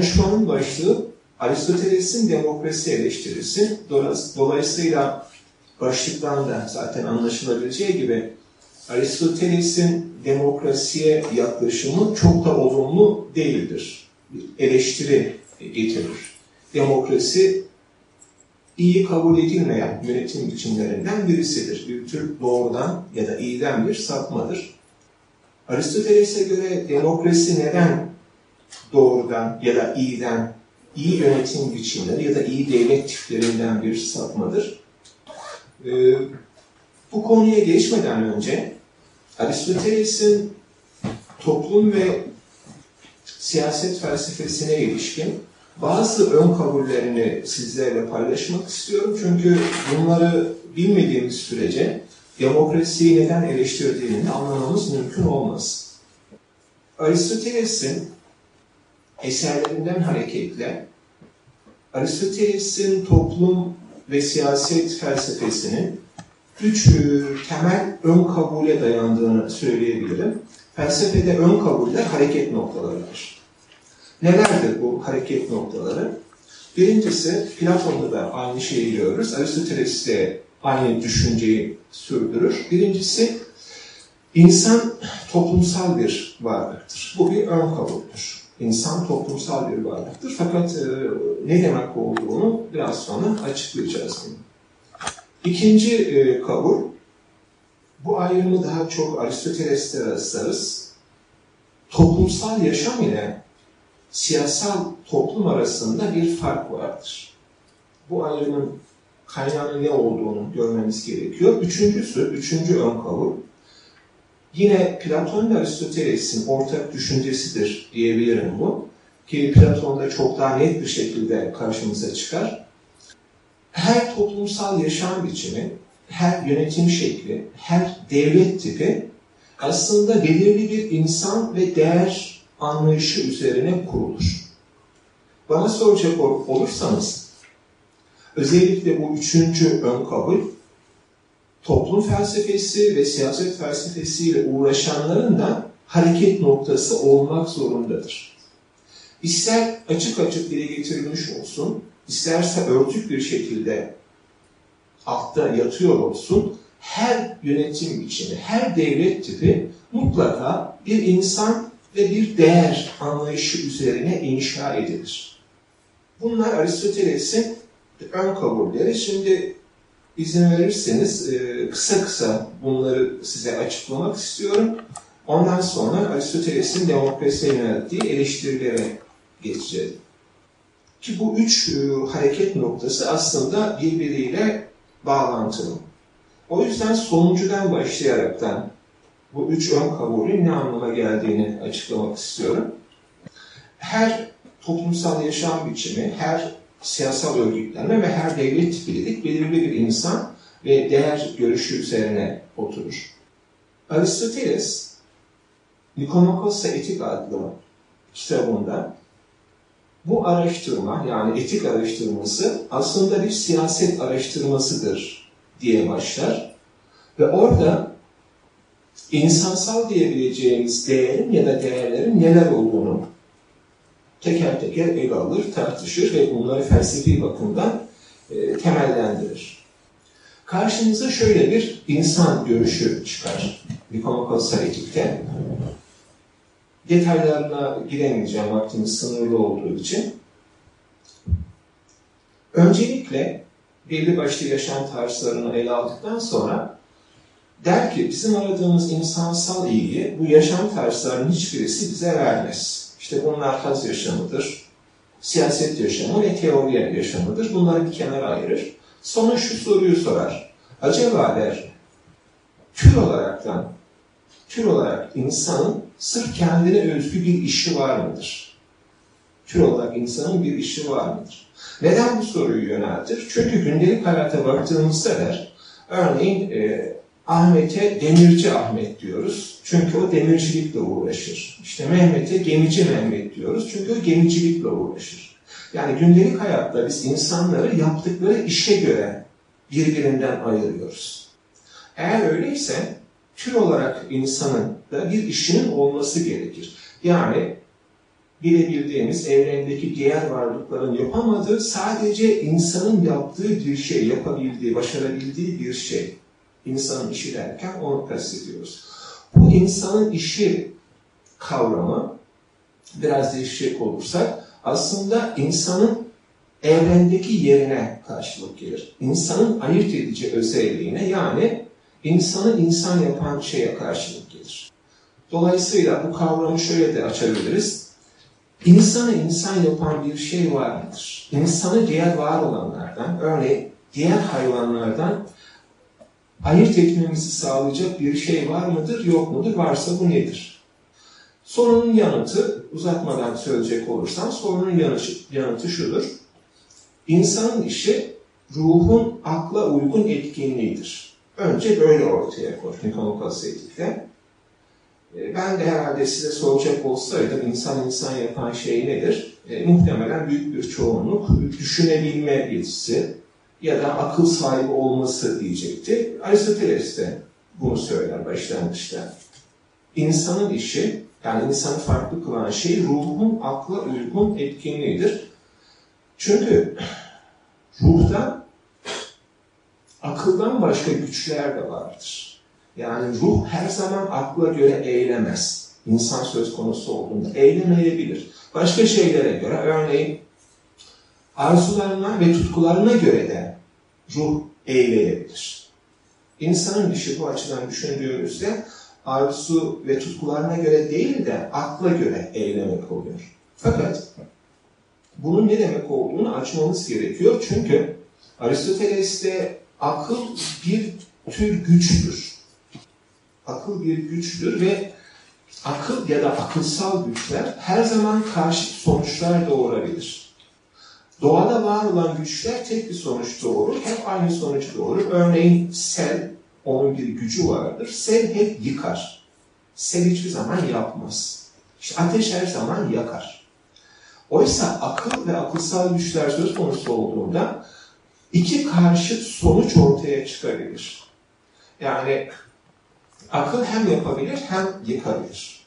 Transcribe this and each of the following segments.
konuşmanın başlığı Aristoteles'in demokrasi eleştirisi. Dolayısıyla başlıktan da zaten anlaşılabileceği gibi Aristoteles'in demokrasiye yaklaşımı çok da olumlu değildir. Bir eleştiri getirir. Demokrasi iyi kabul edilmeyen yönetim biçimlerinden birisidir. Bir tür doğrudan ya da iyiden bir sapmadır. Aristoteles'e göre demokrasi neden doğrudan ya da iyiden, iyi yönetim biçimleri ya da iyi devlet tiplerinden bir sapmadır? Ee, bu konuya geçmeden önce Aristoteles'in toplum ve siyaset felsefesine ilişkin bazı ön kabullerini sizlerle paylaşmak istiyorum. Çünkü bunları bilmediğimiz sürece demokrasiyi neden eleştirdiğini anlamamız mümkün olmaz. Aristoteles'in eserlerinden hareketle Aristoteles'in toplum ve siyaset felsefesinin üç e, temel ön kabule dayandığını söyleyebilirim. Felsefede ön kabuller hareket noktalarıdır. Nelerdir bu hareket noktaları? Birincisi Platon'da da aynı şeyi görürüz. Aristoteles de aynı düşünceyi sürdürür. Birincisi insan toplumsal bir varlıktır. Bu bir ön kabuldür. İnsan toplumsal bir varlıktır. Fakat e, ne demek olduğunu biraz sonra açıklayacağız. İkinci e, kabul, bu ayrımı daha çok Aristoteles'te rastlarız. Toplumsal yaşam ile siyasal toplum arasında bir fark vardır. Bu ayrımın kaynağının ne olduğunu görmemiz gerekiyor. Üçüncüsü, üçüncü ön kabul, yine Platon ve Aristoteles'in ortak düşüncesidir diyebilirim bu. Ki Platon'da çok daha net bir şekilde karşımıza çıkar her toplumsal yaşam biçimi, her yönetim şekli, her devlet tipi aslında belirli bir insan ve değer anlayışı üzerine kurulur. Bana soracak olursanız, özellikle bu üçüncü ön kabul, toplum felsefesi ve siyaset felsefesiyle uğraşanların da hareket noktası olmak zorundadır. İster açık açık dile getirilmiş olsun, isterse örtük bir şekilde altta yatıyor olsun, her yönetim biçimi, her devlet tipi mutlaka bir insan ve bir değer anlayışı üzerine inşa edilir. Bunlar Aristoteles'in ön kabulleri. Şimdi izin verirseniz e, kısa kısa bunları size açıklamak istiyorum. Ondan sonra Aristoteles'in demokrasiye yönelttiği eleştirilere geçeceğiz. Ki bu üç e, hareket noktası aslında birbiriyle bağlantılı. O yüzden sonuncudan başlayaraktan bu üç ön kabulün ne anlama geldiğini açıklamak istiyorum. Her toplumsal yaşam biçimi, her siyasal örgütlenme ve her devlet tipilik belirli bir insan ve değer görüşü üzerine oturur. Aristoteles, Nikomakos'a Etik adlı kitabında bu araştırma yani etik araştırması aslında bir siyaset araştırmasıdır diye başlar. Ve orada insansal diyebileceğimiz değerin ya da değerlerin neler olduğunu teker teker ele alır, tartışır ve bunları felsefi bakımdan e, temellendirir. Karşımıza şöyle bir insan görüşü çıkar Nikomakosal etikte detaylarına giremeyeceğim vaktimiz sınırlı olduğu için. Öncelikle belli başlı yaşam tarzlarını ele aldıktan sonra der ki bizim aradığımız insansal ilgi bu yaşam tarzlarının hiçbirisi bize vermez. İşte bunlar haz yaşamıdır, siyaset yaşamı ve teori yaşamıdır. Bunları bir kenara ayırır. Sonra şu soruyu sorar. Acaba der, tür olaraktan, tür olarak insanın sırf kendine özgü bir işi var mıdır? Tür olarak insanın bir işi var mıdır? Neden bu soruyu yöneltir? Çünkü gündelik hayata baktığımızda der, örneğin e, Ahmet'e demirci Ahmet diyoruz. Çünkü o demircilikle uğraşır. İşte Mehmet'e gemici Mehmet diyoruz. Çünkü o gemicilikle uğraşır. Yani gündelik hayatta biz insanları yaptıkları işe göre birbirinden ayırıyoruz. Eğer öyleyse tür olarak insanın da bir işinin olması gerekir. Yani bilebildiğimiz evrendeki diğer varlıkların yapamadığı sadece insanın yaptığı bir şey, yapabildiği, başarabildiği bir şey. İnsanın işi derken onu kastediyoruz. Bu insanın işi kavramı biraz değişecek olursak aslında insanın evrendeki yerine karşılık gelir. İnsanın ayırt edici özelliğine yani insanı insan yapan şeye karşılık gelir. Dolayısıyla bu kavramı şöyle de açabiliriz. İnsanı insan yapan bir şey var mıdır? İnsanı diğer var olanlardan, örneğin diğer hayvanlardan ayırt etmemizi sağlayacak bir şey var mıdır, yok mudur? Varsa bu nedir? Sorunun yanıtı, uzatmadan söyleyecek olursam, sorunun yanıtı, yanıtı şudur. İnsanın işi ruhun akla uygun etkinliğidir. Önce böyle ortaya koy Nikonokas etikte. E, ben de herhalde size soracak olsaydım insan insan yapan şey nedir? E, muhtemelen büyük bir çoğunluk düşünebilme yetisi ya da akıl sahibi olması diyecekti. Aristoteles de bunu söyler başlangıçta. İnsanın işi, yani insanı farklı kılan şey ruhun akla uygun etkinliğidir. Çünkü ruhta akıldan başka güçler de vardır. Yani ruh her zaman akla göre eylemez. İnsan söz konusu olduğunda eylemeyebilir. Başka şeylere göre, örneğin arzularına ve tutkularına göre de ruh eyleyebilir. İnsanın işi bu açıdan düşündüğümüzde arzu ve tutkularına göre değil de akla göre eylemek oluyor. Fakat bunun ne demek olduğunu açmamız gerekiyor. Çünkü Aristoteles'te akıl bir tür güçtür. Akıl bir güçtür ve akıl ya da akılsal güçler her zaman karşı sonuçlar doğurabilir. Doğada var olan güçler tek bir sonuç doğurur, hep aynı sonuç doğurur. Örneğin sel, onun bir gücü vardır. Sel hep yıkar. Sel hiçbir zaman yapmaz. İşte ateş her zaman yakar. Oysa akıl ve akılsal güçler söz konusu olduğunda iki karşıt sonuç ortaya çıkabilir. Yani akıl hem yapabilir hem yıkabilir.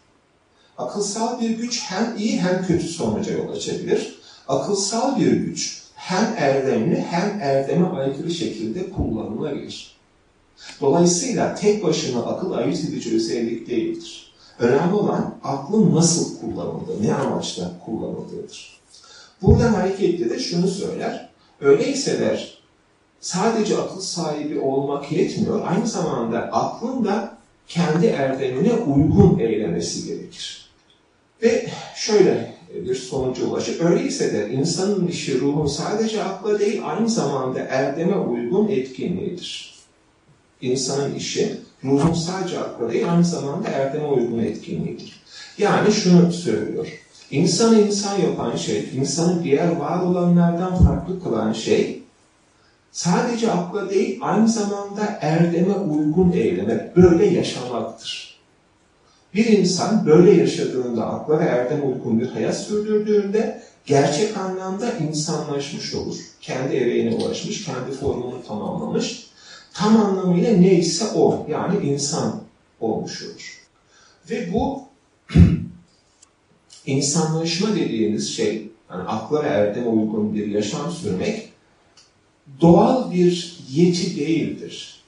Akılsal bir güç hem iyi hem kötü sonuca yol açabilir. Akılsal bir güç hem erdemli hem erdeme aykırı şekilde kullanılabilir. Dolayısıyla tek başına akıl ayırt edici özellik değildir. Önemli olan aklın nasıl kullanıldığı, ne amaçla kullanıldığıdır. Buradan hareketle de şunu söyler. Öyleyse der, sadece akıl sahibi olmak yetmiyor. Aynı zamanda aklın da kendi erdemine uygun eylemesi gerekir. Ve şöyle bir sonuca ulaşır. Öyleyse de insanın işi ruhun sadece akla değil aynı zamanda erdeme uygun etkinliğidir. İnsanın işi ruhun sadece akla değil aynı zamanda erdeme uygun etkinliğidir. Yani şunu söylüyor. İnsanı insan yapan şey, insanı diğer var olanlardan farklı kılan şey, sadece akla değil, aynı zamanda erdeme uygun eylemek, böyle yaşamaktır. Bir insan böyle yaşadığında, akla ve erdeme uygun bir hayat sürdürdüğünde, gerçek anlamda insanlaşmış olur. Kendi ereğine ulaşmış, kendi formunu tamamlamış. Tam anlamıyla neyse o, yani insan olmuş olur. Ve bu insanlaşma dediğimiz şey, yani akla ve erdeme uygun bir yaşam sürmek, doğal bir yeti değildir.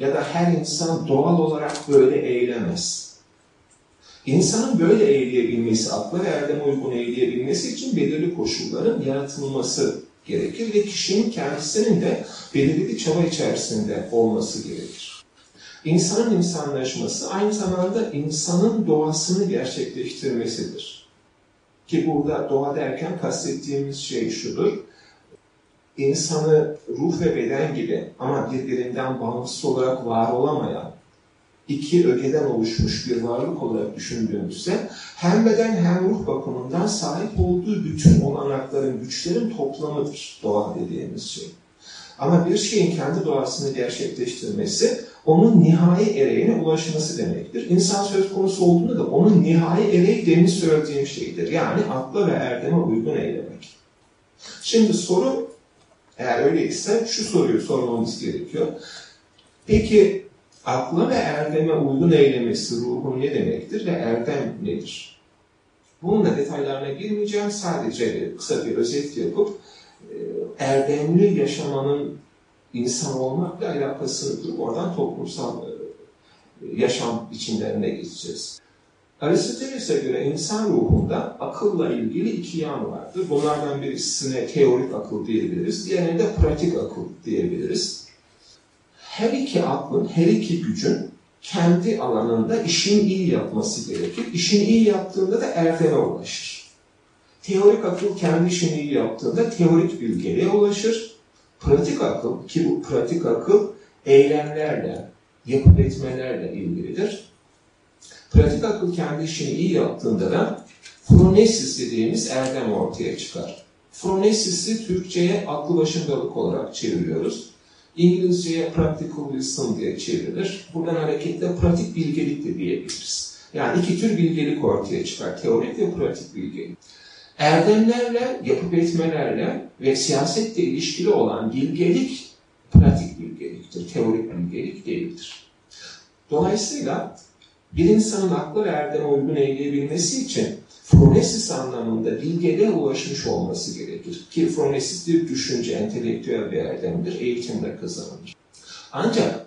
Ya da her insan doğal olarak böyle eylemez. İnsanın böyle eğleyebilmesi, akla ve erdeme uygun eğleyebilmesi için belirli koşulların yaratılması gerekir ve kişinin kendisinin de belirli bir çaba içerisinde olması gerekir. İnsanın insanlaşması aynı zamanda insanın doğasını gerçekleştirmesidir. Ki burada doğa derken kastettiğimiz şey şudur. İnsanı ruh ve beden gibi ama birbirinden bağımsız olarak var olamayan iki ögeden oluşmuş bir varlık olarak düşündüğümüzde hem beden hem ruh bakımından sahip olduğu bütün olanakların, güçlerin toplamıdır doğa dediğimiz şey. Ama bir şeyin kendi doğasını gerçekleştirmesi onun nihai ereğine ulaşması demektir. İnsan söz konusu olduğunda da onun nihai ereği demin söylediğim şeydir. Yani akla ve erdeme uygun eylemek. Şimdi soru eğer öyleyse şu soruyu sormamız gerekiyor. Peki akla ve erdeme uygun eylemesi ruhun ne demektir ve erdem nedir? Bunun da detaylarına girmeyeceğim. Sadece kısa bir özet yapıp e, erdemli yaşamanın insan olmakla alakasını kurup oradan toplumsal e, yaşam biçimlerine geçeceğiz. Aristoteles'e göre insan ruhunda akılla ilgili iki yan vardır. Bunlardan birisine teorik akıl diyebiliriz, diğerine de pratik akıl diyebiliriz. Her iki aklın, her iki gücün kendi alanında işin iyi yapması gerekir. İşin iyi yaptığında da erdeme ulaşır. Teorik akıl kendi işini iyi yaptığında teorik bilgeliğe ulaşır. Pratik akıl ki bu pratik akıl eylemlerle, yapıp etmelerle ilgilidir. Pratik akıl kendi işini iyi yaptığında da phronesis dediğimiz erdem ortaya çıkar. Phronesis'i Türkçe'ye aklı başındalık olarak çeviriyoruz. İngilizceye practical wisdom diye çevrilir. Buradan hareketle pratik bilgelik de diyebiliriz. Yani iki tür bilgelik ortaya çıkar. Teorik ve pratik bilgelik. Erdemlerle, yapıp etmelerle ve siyasetle ilişkili olan bilgelik pratik bilgeliktir. Teorik bilgelik değildir. Dolayısıyla bir insanın aklı ve erdeme uygun eyleyebilmesi için Fronesis anlamında bilgeliğe ulaşmış olması gerekir. Ki Fronesis bir düşünce, entelektüel bir erdemdir, eğitimle kazanılır. Ancak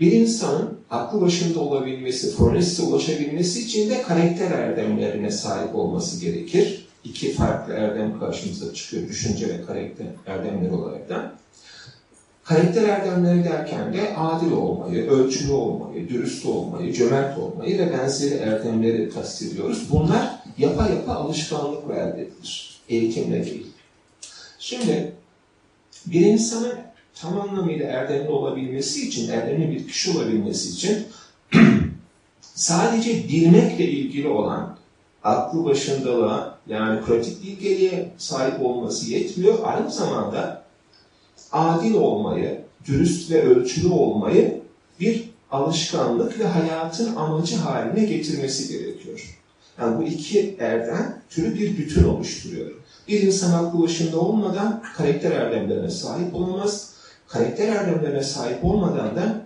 bir insanın aklı başında olabilmesi, Fronesis'e ulaşabilmesi için de karakter erdemlerine sahip olması gerekir. İki farklı erdem karşımıza çıkıyor, düşünce ve karakter erdemleri olarak da. Karakter erdemleri derken de adil olmayı, ölçülü olmayı, dürüst olmayı, cömert olmayı ve benzeri erdemleri kastediyoruz. Bunlar yapa yapa alışkanlıkla elde edilir. Eğitimle değil. Şimdi bir insanın tam anlamıyla erdemli olabilmesi için, erdemli bir kişi olabilmesi için sadece bilmekle ilgili olan aklı başındalığa yani pratik bilgeliğe sahip olması yetmiyor. Aynı zamanda adil olmayı, dürüst ve ölçülü olmayı bir alışkanlık ve hayatın amacı haline getirmesi gerekiyor. Yani bu iki erdem türü bir bütün oluşturuyor. Bir insan aklı başında olmadan karakter erdemlerine sahip olamaz. Karakter erdemlerine sahip olmadan da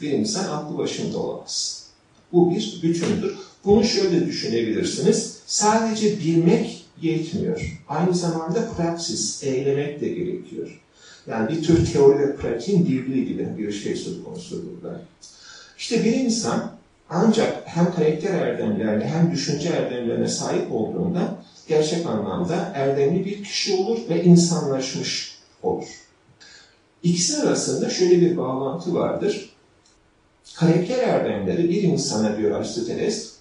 bir insan aklı başında olamaz. Bu bir bütündür. Bunu şöyle düşünebilirsiniz. Sadece bilmek yetmiyor. Aynı zamanda praksis, eylemek de gerekiyor. Yani bir tür teori ve pratiğin birliği gibi bir şey söz konusu burada. İşte bir insan ancak hem karakter erdemlerine hem düşünce erdemlerine sahip olduğunda gerçek anlamda erdemli bir kişi olur ve insanlaşmış olur. İkisi arasında şöyle bir bağlantı vardır. Karakter erdemleri bir insana diyor Aristoteles,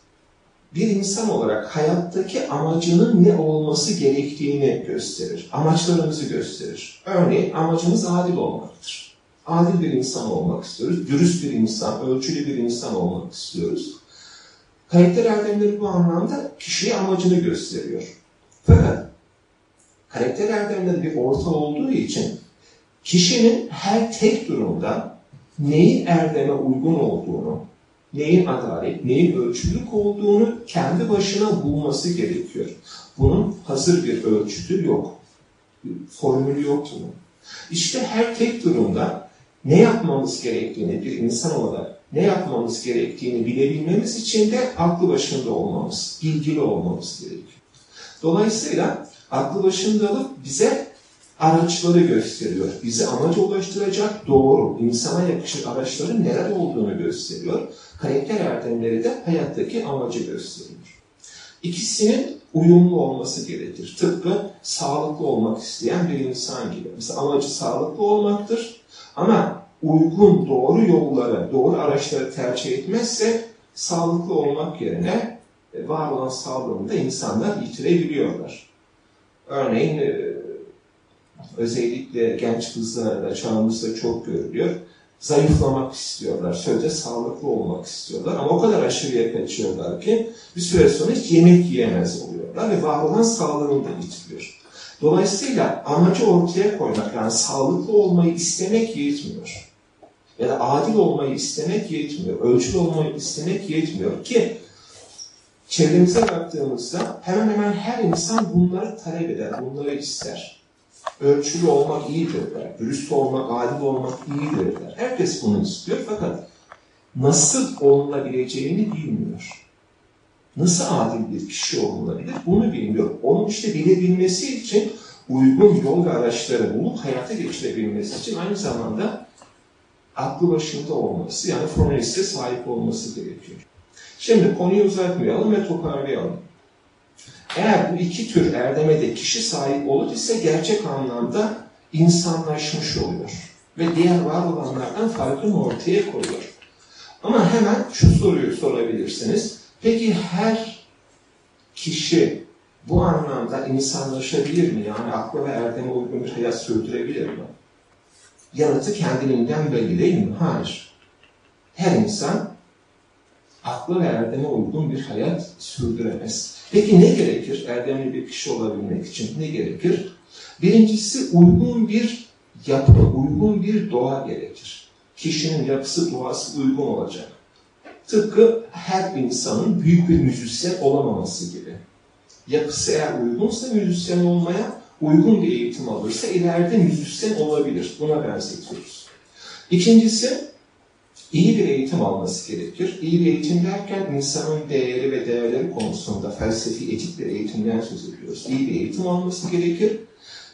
bir insan olarak hayattaki amacının ne olması gerektiğini gösterir. Amaçlarımızı gösterir. Örneğin amacımız adil olmaktır. Adil bir insan olmak istiyoruz. Dürüst bir insan, ölçülü bir insan olmak istiyoruz. Karakter erdemleri bu anlamda kişiye amacını gösteriyor. Fakat karakter erdemleri bir orta olduğu için kişinin her tek durumda neyin erdeme uygun olduğunu, neyin adalet, neyin ölçülük olduğunu kendi başına bulması gerekiyor. Bunun hazır bir ölçütü yok. Formülü yok bunun. İşte her tek durumda ne yapmamız gerektiğini bir insan olarak ne yapmamız gerektiğini bilebilmemiz için de aklı başında olmamız, bilgili olmamız gerekiyor. Dolayısıyla aklı başındalık bize araçları gösteriyor. Bizi amaca ulaştıracak doğru, insana yakışır araçların neler olduğunu gösteriyor. Karakter erdemleri de hayattaki amacı gösteriyor. İkisinin uyumlu olması gerekir. Tıpkı sağlıklı olmak isteyen bir insan gibi. Mesela amacı sağlıklı olmaktır ama uygun, doğru yolları, doğru araçları tercih etmezse sağlıklı olmak yerine e, var olan sağlığını da insanlar yitirebiliyorlar. Örneğin e, özellikle genç kızlarda, çağımızda çok görülüyor. Zayıflamak istiyorlar, sözde sağlıklı olmak istiyorlar ama o kadar aşırıya kaçıyorlar ki bir süre sonra hiç yemek yiyemez oluyorlar ve var olan sağlığını da yitiriyor. Dolayısıyla amacı ortaya koymak, yani sağlıklı olmayı istemek yetmiyor. Ya da adil olmayı istemek yetmiyor, ölçülü olmayı istemek yetmiyor ki çevremize baktığımızda hemen hemen her insan bunları talep eder, bunları ister ölçülü olmak iyidir der. Dürüst olmak, adil olmak iyidir der. Herkes bunu istiyor fakat nasıl olunabileceğini bilmiyor. nasıl adil bir kişi olunabilir bunu bilmiyor. Onun işte bilebilmesi için uygun yol ve araçları bulup hayata geçirebilmesi için aynı zamanda aklı başında olması yani formaliste sahip olması gerekiyor. Şimdi konuyu uzatmayalım ve toparlayalım. Eğer bu iki tür erdeme de kişi sahip olur ise gerçek anlamda insanlaşmış oluyor. Ve diğer var olanlardan farkını ortaya koyuyor. Ama hemen şu soruyu sorabilirsiniz. Peki her kişi bu anlamda insanlaşabilir mi? Yani akla ve erdeme uygun bir hayat sürdürebilir mi? Yanıtı kendiliğinden belli değil mi? Hayır. Her insan akla ve uygun bir hayat sürdüremez. Peki ne gerekir erdemli bir kişi olabilmek için? Ne gerekir? Birincisi uygun bir yapı, uygun bir doğa gerekir. Kişinin yapısı, doğası uygun olacak. Tıpkı her insanın büyük bir müzisyen olamaması gibi. Yapısı eğer uygunsa müzisyen olmaya, uygun bir eğitim alırsa ileride müzisyen olabilir. Buna benzetiyoruz. İkincisi, iyi bir eğitim alması gerekir. İyi bir eğitim derken insanın değeri ve değerleri konusunda felsefi, etik bir eğitimden söz ediyoruz. İyi bir eğitim alması gerekir.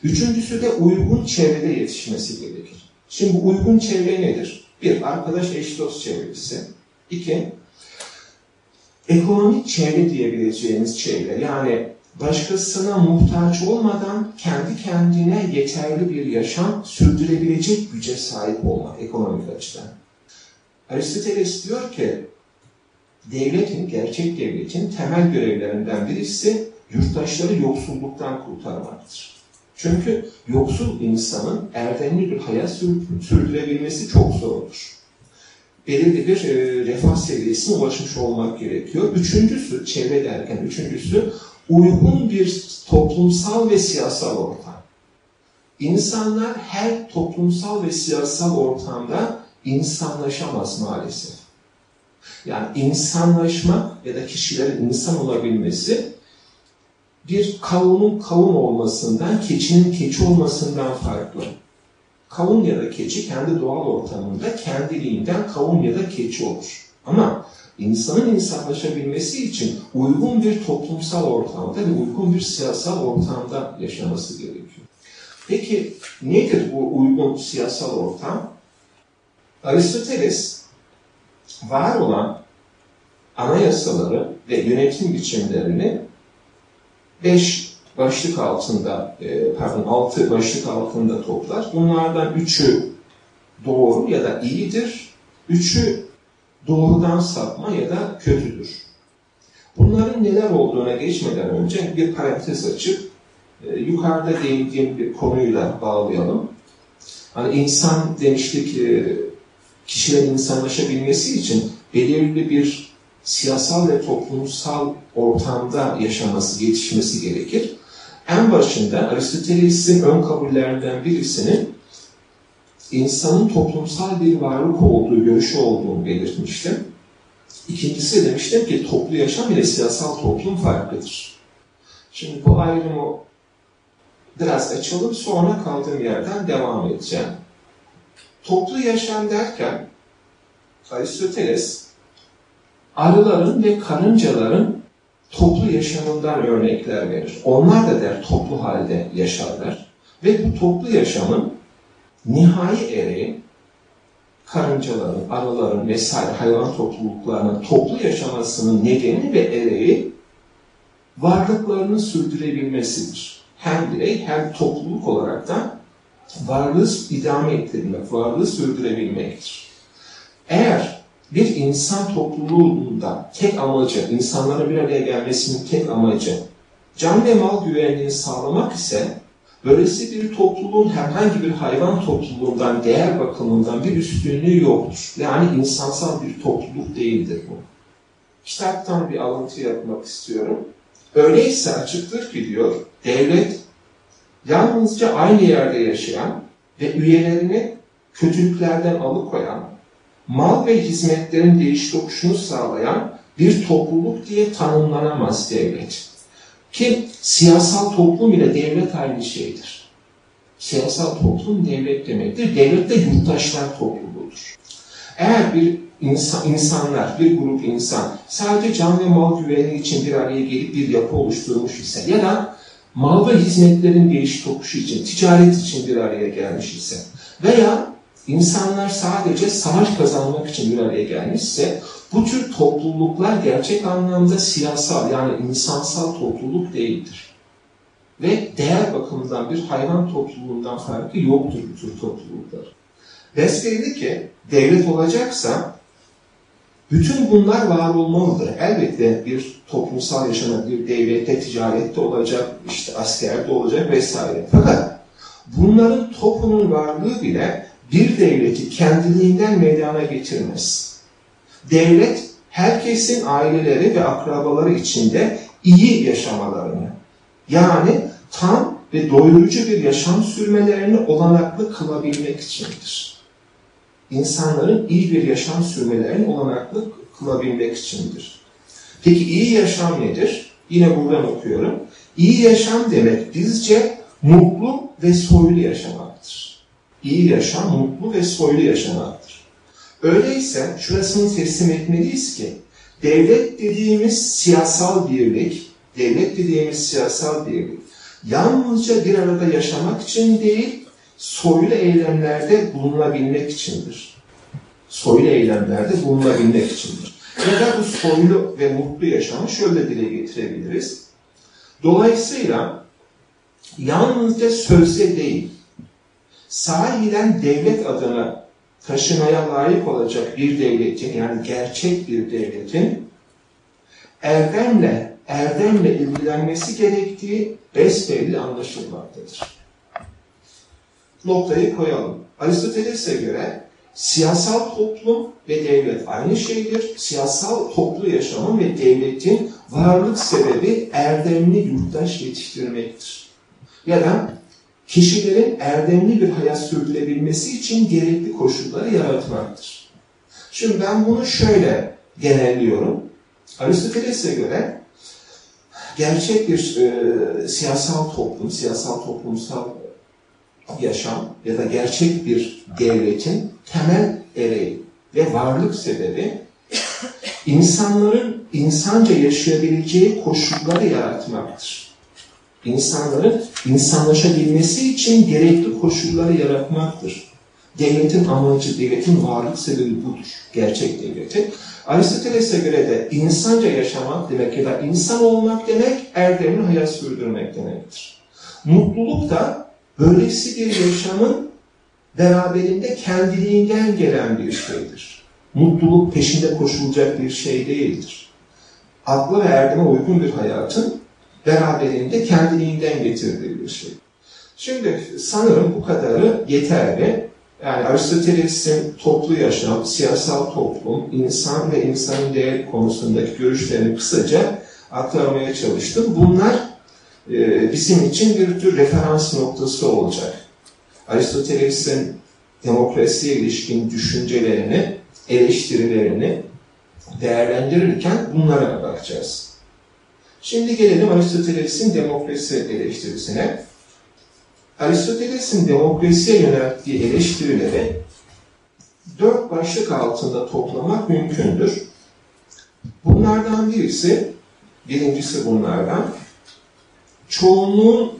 Üçüncüsü de uygun çevrede yetişmesi gerekir. Şimdi uygun çevre nedir? Bir, arkadaş eş dost çevresi. İki, ekonomik çevre diyebileceğimiz çevre. Yani başkasına muhtaç olmadan kendi kendine yeterli bir yaşam sürdürebilecek güce sahip olmak ekonomik açıdan. Aristoteles diyor ki, devletin, gerçek devletin temel görevlerinden birisi yurttaşları yoksulluktan kurtarmaktır. Çünkü yoksul insanın erdemli bir hayat sürdürebilmesi çok zor olur. Belirli bir e, refah seviyesine ulaşmış olmak gerekiyor. Üçüncüsü, çevre derken üçüncüsü uygun bir toplumsal ve siyasal ortam. İnsanlar her toplumsal ve siyasal ortamda insanlaşamaz maalesef. Yani insanlaşma ya da kişilerin insan olabilmesi bir kavunun kavun olmasından, keçinin keçi olmasından farklı. Kavun ya da keçi kendi doğal ortamında kendiliğinden kavun ya da keçi olur. Ama insanın insanlaşabilmesi için uygun bir toplumsal ortamda ve uygun bir siyasal ortamda yaşaması gerekiyor. Peki nedir bu uygun siyasal ortam? Aristoteles var olan anayasaları ve yönetim biçimlerini beş başlık altında, e, pardon altı başlık altında toplar. Bunlardan üçü doğru ya da iyidir, üçü doğrudan sapma ya da kötüdür. Bunların neler olduğuna geçmeden önce bir parantez açıp e, yukarıda değindiğim bir konuyla bağlayalım. Hani insan demiştik e, kişilerin insanlaşabilmesi için belirli bir siyasal ve toplumsal ortamda yaşaması, gelişmesi gerekir. En başında Aristoteles'in ön kabullerinden birisinin insanın toplumsal bir varlık olduğu görüşü olduğunu belirtmiştim. İkincisi demiştim ki toplu yaşam ile siyasal toplum farklıdır. Şimdi bu ayrımı biraz açalım sonra kaldığım yerden devam edeceğim. Toplu yaşam derken Aristoteles arıların ve karıncaların toplu yaşamından örnekler verir. Onlar da der toplu halde yaşarlar. Ve bu toplu yaşamın nihai ereği karıncaların, arıların vesaire hayvan topluluklarının toplu yaşamasının nedeni ve ereği varlıklarını sürdürebilmesidir. Hem birey hem topluluk olarak da varlığı idame ettirmek, varlığı sürdürebilmektir. Eğer bir insan topluluğunda tek amacı, insanların bir araya gelmesinin tek amacı can ve mal güvenliğini sağlamak ise böylesi bir topluluğun herhangi bir hayvan topluluğundan, değer bakımından bir üstünlüğü yoktur. Yani insansal bir topluluk değildir bu. Kitaptan bir alıntı yapmak istiyorum. Öyleyse açıktır ki diyor, devlet yalnızca aynı yerde yaşayan ve üyelerini kötülüklerden alıkoyan, mal ve hizmetlerin değiş tokuşunu sağlayan bir topluluk diye tanımlanamaz devlet. Ki siyasal toplum ile devlet aynı şeydir. Siyasal toplum devlet demektir. Devlet de yurttaşlar topluluğudur. Eğer bir insan, insanlar, bir grup insan sadece can ve mal güvenliği için bir araya gelip bir yapı oluşturmuş ise ya da mal ve hizmetlerin değiş tokuşu için, ticaret için bir araya gelmiş ise veya insanlar sadece savaş kazanmak için bir araya gelmişse bu tür topluluklar gerçek anlamda siyasal yani insansal topluluk değildir. Ve değer bakımından bir hayvan topluluğundan farkı yoktur bu tür topluluklar. Besbelli ki devlet olacaksa bütün bunlar var olmalıdır. Elbette bir toplumsal yaşama, bir devlette, ticarette olacak, işte askerde olacak vesaire. Fakat bunların topunun varlığı bile bir devleti kendiliğinden meydana getirmez. Devlet, herkesin aileleri ve akrabaları içinde iyi yaşamalarını, yani tam ve doyurucu bir yaşam sürmelerini olanaklı kılabilmek içindir. İnsanların iyi bir yaşam sürmelerini olanaklı kılabilmek içindir. Peki iyi yaşam nedir? Yine buradan okuyorum. İyi yaşam demek bizce mutlu ve soylu yaşamaktır. İyi yaşam mutlu ve soylu yaşamaktır. Öyleyse şurasını teslim etmeliyiz ki devlet dediğimiz siyasal birlik, devlet dediğimiz siyasal birlik yalnızca bir arada yaşamak için değil, soylu eylemlerde bulunabilmek içindir. Soylu eylemlerde bulunabilmek içindir. Ya da bu soylu ve mutlu yaşamı şöyle dile getirebiliriz. Dolayısıyla yalnızca sözde değil, sahiden devlet adına taşımaya layık olacak bir devletin, yani gerçek bir devletin erdemle, erdemle ilgilenmesi gerektiği besbelli anlaşılmaktadır. Noktayı koyalım. Aristoteles'e göre siyasal toplum ve devlet aynı şeydir. Siyasal toplu yaşamın ve devletin varlık sebebi erdemli yurttaş yetiştirmektir. Ya da kişilerin erdemli bir hayat sürdürebilmesi için gerekli koşulları yaratmaktır. Şimdi ben bunu şöyle genelliyorum. Aristoteles'e göre gerçek bir e, siyasal toplum, siyasal toplumsal yaşam ya da gerçek bir devletin temel ereği ve varlık sebebi insanların insanca yaşayabileceği koşulları yaratmaktır. İnsanların insanlaşabilmesi için gerekli koşulları yaratmaktır. Devletin amacı, devletin varlık sebebi budur. Gerçek devletin. Aristoteles'e göre de insanca yaşamak demek ya da insan olmak demek erdemli hayat sürdürmek demektir. Mutluluk da böylesi bir yaşamın beraberinde kendiliğinden gelen bir şeydir. Mutluluk peşinde koşulacak bir şey değildir. Akla ve erdeme uygun bir hayatın beraberinde kendiliğinden getirdiği bir şey. Şimdi sanırım bu kadarı yeterli. Yani Aristoteles'in toplu yaşam, siyasal toplum, insan ve insanın değer konusundaki görüşlerini kısaca aktarmaya çalıştım. Bunlar e, bizim için bir tür referans noktası olacak. Aristoteles'in demokrasiye ilişkin düşüncelerini, eleştirilerini değerlendirirken bunlara bakacağız. Şimdi gelelim Aristoteles'in demokrasi eleştirisine. Aristoteles'in demokrasiye yönelttiği eleştirileri dört başlık altında toplamak mümkündür. Bunlardan birisi, birincisi bunlardan, çoğunluğun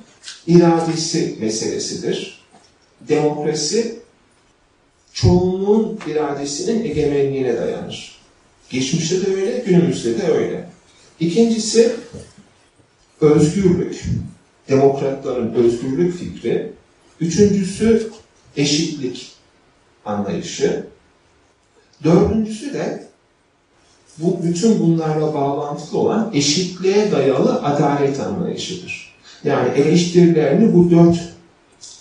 iradesi meselesidir. Demokrasi, çoğunluğun iradesinin egemenliğine dayanır. Geçmişte de öyle, günümüzde de öyle. İkincisi, özgürlük demokratların özgürlük fikri, üçüncüsü eşitlik anlayışı, dördüncüsü de bu bütün bunlarla bağlantılı olan eşitliğe dayalı adalet anlayışıdır. Yani eleştirilerini bu dört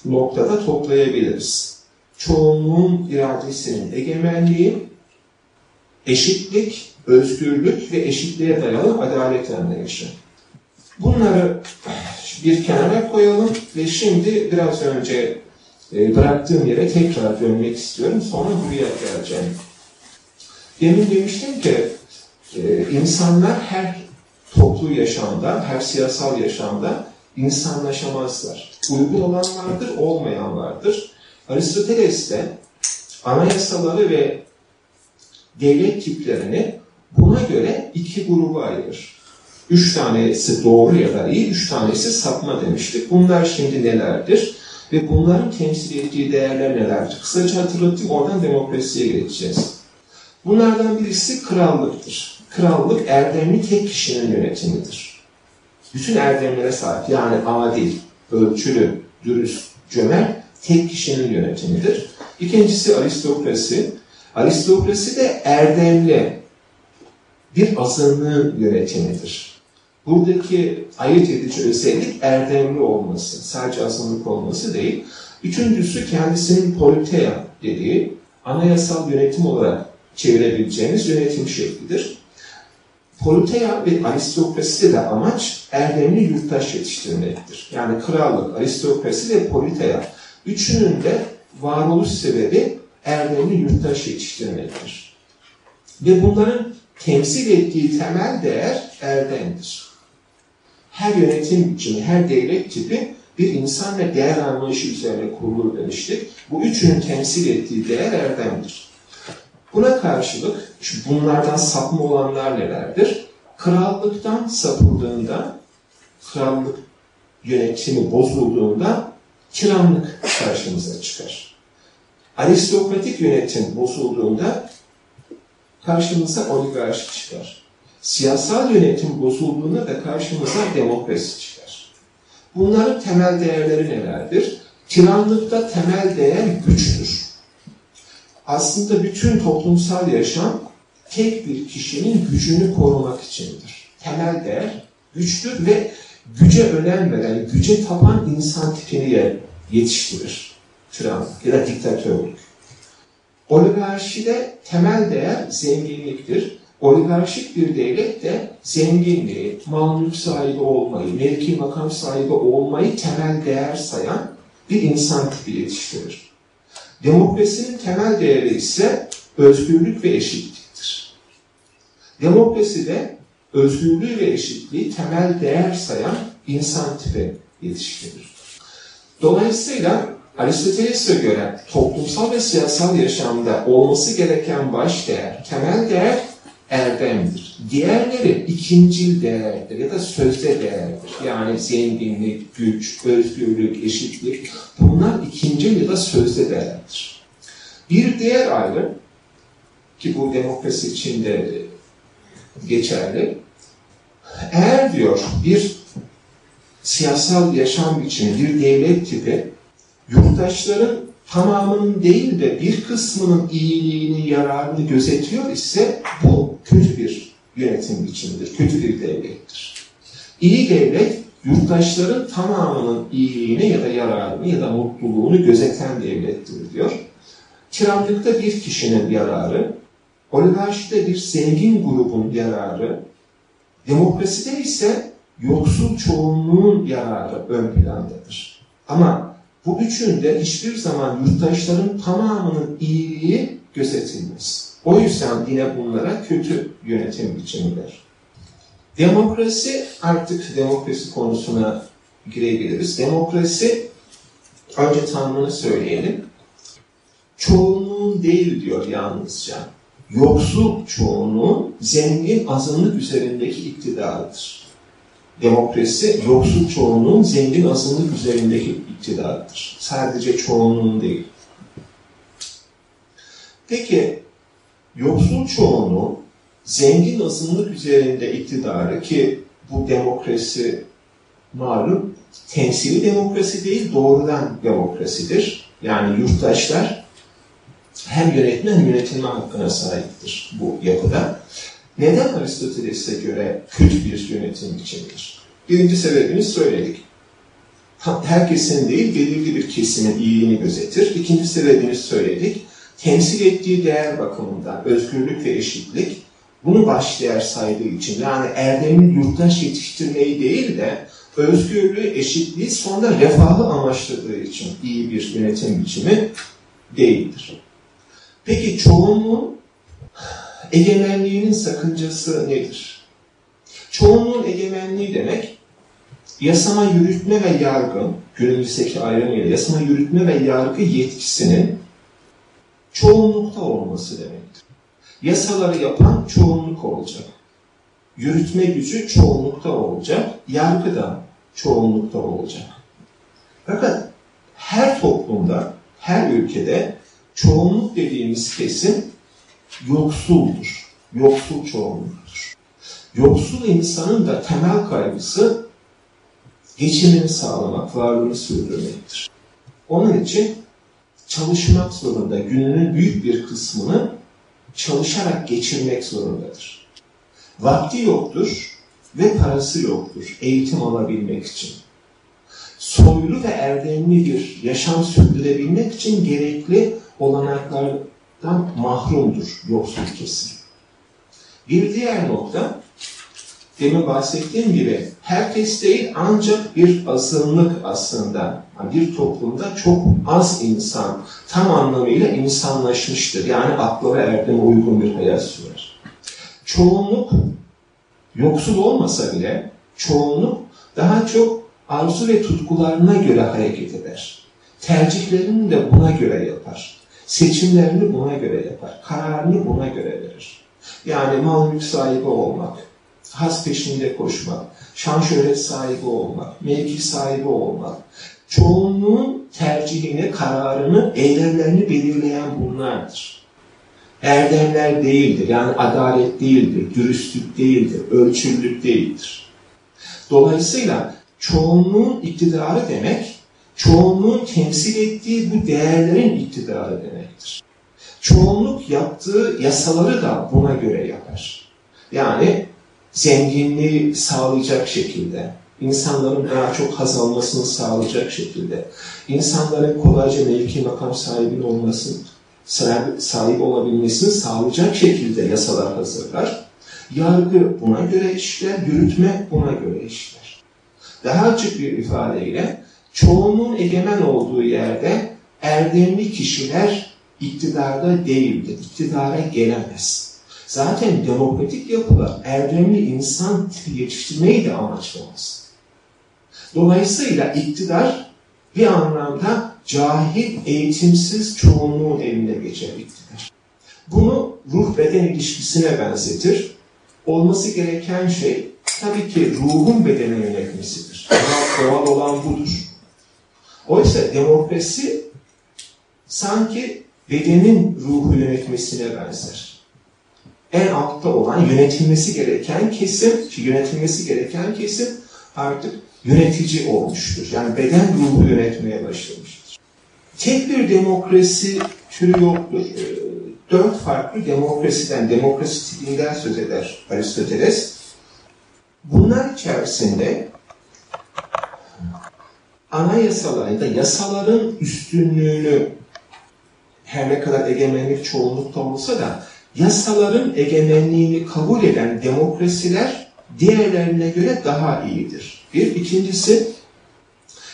noktada toplayabiliriz. Çoğunluğun iradesinin egemenliği, eşitlik, özgürlük ve eşitliğe dayalı adalet anlayışı. Bunları bir kenara koyalım ve şimdi biraz önce e, bıraktığım yere tekrar dönmek istiyorum. Sonra buraya geleceğim. Demin demiştim ki e, insanlar her toplu yaşamda, her siyasal yaşamda insanlaşamazlar. Uygun olanlardır, olmayanlardır. Aristoteles de anayasaları ve devlet tiplerini buna göre iki gruba ayırır. Üç tanesi doğru ya da iyi, üç tanesi sapma demiştik. Bunlar şimdi nelerdir? Ve bunların temsil ettiği değerler nelerdir? Kısaca hatırlatayım, oradan demokrasiye geçeceğiz. Bunlardan birisi krallıktır. Krallık erdemli tek kişinin yönetimidir. Bütün erdemlere sahip, yani adil, ölçülü, dürüst, cömert tek kişinin yönetimidir. İkincisi aristokrasi. Aristokrasi de erdemli bir azınlığın yönetimidir. Buradaki ayırt edici özellik erdemli olması, sadece azınlık olması değil. Üçüncüsü kendisinin politeia dediği anayasal yönetim olarak çevirebileceğimiz yönetim şeklidir. Politeia ve aristokraside de amaç erdemli yurttaş yetiştirmektir. Yani krallık, aristokrasi ve politeia üçünün de varoluş sebebi erdemli yurttaş yetiştirmektir. Ve bunların temsil ettiği temel değer erdemdir. Her yönetim biçimi, her devlet tipi bir insan ve değer anlayışı üzerine kurulur demiştik. Bu üçünün temsil ettiği değer erdemdir. Buna karşılık bunlardan sapma olanlar nelerdir? Krallıktan sapıldığında, krallık yönetimi bozulduğunda tiranlık karşımıza çıkar. Aristokratik yönetim bozulduğunda karşımıza oligarşi çıkar. Siyasal yönetim bozulduğunda da karşımıza demokrasi çıkar. Bunların temel değerleri nelerdir? Tiranlıkta temel değer güçtür. Aslında bütün toplumsal yaşam tek bir kişinin gücünü korumak içindir. Temel değer güçtür ve güce önem veren, güce tapan insan tipini yetiştirir. Tiranlık ya da diktatörlük. Oligarşide temel değer zenginliktir. Oligarşik bir devlet de zenginliği, mal mülk sahibi olmayı, mevki makam sahibi olmayı temel değer sayan bir insan tipi yetiştirir. Demokrasinin temel değeri ise özgürlük ve eşitliktir. Demokrasi de özgürlüğü ve eşitliği temel değer sayan insan tipi yetiştirir. Dolayısıyla Aristoteles'e göre toplumsal ve siyasal yaşamda olması gereken baş değer, temel değer erdemdir. Diğerleri ikincil değerdir ya da sözde değerdir. Yani zenginlik, güç, özgürlük, eşitlik bunlar ikincil ya da sözde değerdir. Bir diğer ayrı ki bu demokrasi içinde geçerli. Eğer diyor bir siyasal yaşam biçimi, bir devlet tipi yurttaşların tamamının değil de bir kısmının iyiliğini, yararını gözetiyor ise bu kötü bir yönetim biçimidir, kötü bir devlettir. İyi devlet, yurttaşların tamamının iyiliğini ya da yararını ya da mutluluğunu gözeten devlettir diyor. Tiranlıkta bir kişinin yararı, oligarşide bir zengin grubun yararı, demokraside ise yoksul çoğunluğun yararı ön plandadır. Ama bu üçünde hiçbir zaman yurttaşların tamamının iyiliği gözetilmez. O yüzden yine bunlara kötü yönetim biçimler. Demokrasi, artık demokrasi konusuna girebiliriz. Demokrasi, önce tanımını söyleyelim. Çoğunluğun değil diyor yalnızca. Yoksul çoğunluğun zengin azınlık üzerindeki iktidarıdır. Demokrasi, yoksul çoğunluğun zengin azınlık üzerindeki iktidarıdır. Sadece çoğunluğun değil. Peki, yoksul çoğunluğu zengin azınlık üzerinde iktidarı ki bu demokrasi malum temsili demokrasi değil doğrudan demokrasidir. Yani yurttaşlar hem yönetme hem yönetilme hakkına sahiptir bu yapıda. Neden Aristoteles'e göre kötü bir yönetim biçimidir? Birinci sebebini söyledik. Herkesin değil, belirli bir kesimin iyiliğini gözetir. İkinci sebebini söyledik. Temsil ettiği değer bakımından özgürlük ve eşitlik bunu baş değer saydığı için yani erdemli yurttaş yetiştirmeyi değil de özgürlüğü, eşitliği sonra refahı amaçladığı için iyi bir yönetim biçimi değildir. Peki çoğunluğun egemenliğinin sakıncası nedir? Çoğunluğun egemenliği demek yasama, yürütme ve yargı, günümüzdeki ayrımıyla yasama, yürütme ve yargı yetkisinin çoğunlukta olması demektir. Yasaları yapan çoğunluk olacak. Yürütme gücü çoğunlukta olacak. Yargı da çoğunlukta olacak. Fakat her toplumda, her ülkede çoğunluk dediğimiz kesim yoksuldur. Yoksul çoğunluktur. Yoksul insanın da temel kaygısı geçimini sağlamak, varlığını sürdürmektir. Onun için çalışmak zorunda, gününün büyük bir kısmını çalışarak geçirmek zorundadır. Vakti yoktur ve parası yoktur eğitim alabilmek için. Soylu ve erdemli bir yaşam sürdürebilmek için gerekli olanaklardan mahrumdur yoksul kesim. Bir diğer nokta, demin bahsettiğim gibi herkes değil ancak bir azınlık aslında bir toplumda çok az insan tam anlamıyla insanlaşmıştır. Yani akla ve erdeme uygun bir hayat sürer. Çoğunluk yoksul olmasa bile çoğunluk daha çok arzu ve tutkularına göre hareket eder. Tercihlerini de buna göre yapar. Seçimlerini buna göre yapar. Kararını buna göre verir. Yani mal mülk sahibi olmak, has peşinde koşmak, şan şöhret sahibi olmak, mevki sahibi olmak, çoğunluğun tercihini, kararını, eylemlerini belirleyen bunlardır. Erdemler değildir, yani adalet değildir, dürüstlük değildir, ölçülülük değildir. Dolayısıyla çoğunluğun iktidarı demek, çoğunluğun temsil ettiği bu değerlerin iktidarı demektir. Çoğunluk yaptığı yasaları da buna göre yapar. Yani zenginliği sağlayacak şekilde, insanların daha çok haz almasını sağlayacak şekilde, insanların kolayca mevki makam sahibi olmasını, sahip olabilmesini sağlayacak şekilde yasalar hazırlar. Yargı buna göre işler, yürütme buna göre işler. Daha açık bir ifadeyle çoğunluğun egemen olduğu yerde erdemli kişiler iktidarda değildir, iktidara gelemez. Zaten demokratik yapılar erdemli insan yetiştirmeyi de amaçlamaz. Dolayısıyla iktidar bir anlamda cahil, eğitimsiz çoğunluğun eline geçer iktidar. Bunu ruh beden ilişkisine benzetir. Olması gereken şey tabii ki ruhun bedene yönetmesidir. Doğal olan budur. Oysa demokrasi sanki bedenin ruhu yönetmesine benzer. En altta olan yönetilmesi gereken kesim, yönetilmesi gereken kesim artık yönetici olmuştur. Yani beden ruhu yönetmeye başlamıştır. Tek bir demokrasi türü yoktur. Ee, dört farklı demokrasiden, demokrasi tipinden söz eder Aristoteles. Bunlar içerisinde anayasalarında yasaların üstünlüğünü her ne kadar egemenlik çoğunlukta olsa da yasaların egemenliğini kabul eden demokrasiler diğerlerine göre daha iyidir. Bir ikincisi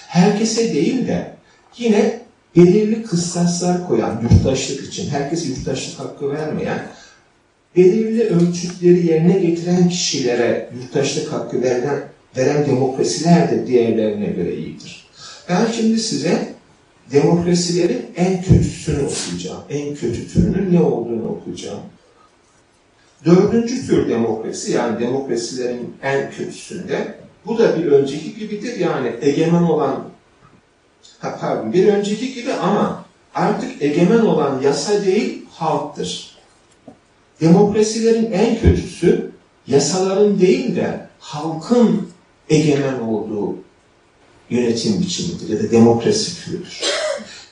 herkese değil de yine belirli kıstaslar koyan yurttaşlık için, herkese yurttaşlık hakkı vermeyen, belirli ölçütleri yerine getiren kişilere yurttaşlık hakkı verilen, veren demokrasiler de diğerlerine göre iyidir. Ben şimdi size demokrasilerin en kötüsünü okuyacağım. En kötü türünün ne olduğunu okuyacağım. Dördüncü tür demokrasi yani demokrasilerin en kötüsünde bu da bir önceki gibidir yani egemen olan ha, pardon bir önceki gibi ama artık egemen olan yasa değil halktır. Demokrasilerin en kötüsü yasaların değil de halkın egemen olduğu yönetim biçimidir ya da demokrasi türüdür.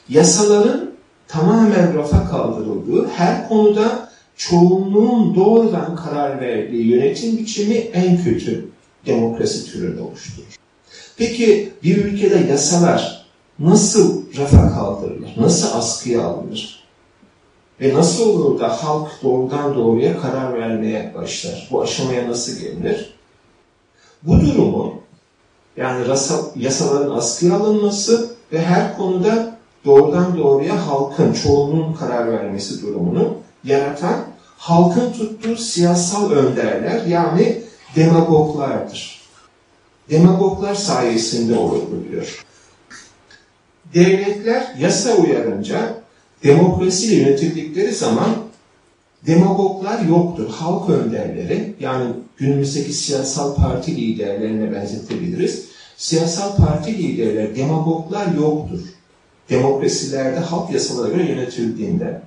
Yasaların tamamen rafa kaldırıldığı her konuda çoğunluğun doğrudan karar verdiği yönetim biçimi en kötü demokrasi türünü oluşturur. Peki bir ülkede yasalar nasıl rafa kaldırılır? Nasıl askıya alınır? Ve nasıl olur da halk doğrudan doğruya karar vermeye başlar? Bu aşamaya nasıl gelinir? Bu durumu yani yasaların askıya alınması ve her konuda doğrudan doğruya halkın, çoğunluğun karar vermesi durumunu yaratan halkın tuttuğu siyasal önderler yani demagoglardır. Demagoglar sayesinde olur bu diyor. Devletler yasa uyarınca demokrasiyle yönetildikleri zaman Demagoglar yoktur. Halk önderleri yani günümüzdeki siyasal parti liderlerine benzetebiliriz. Siyasal parti liderleri demagoglar yoktur. Demokrasilerde halk yasalara göre yönetildiğinde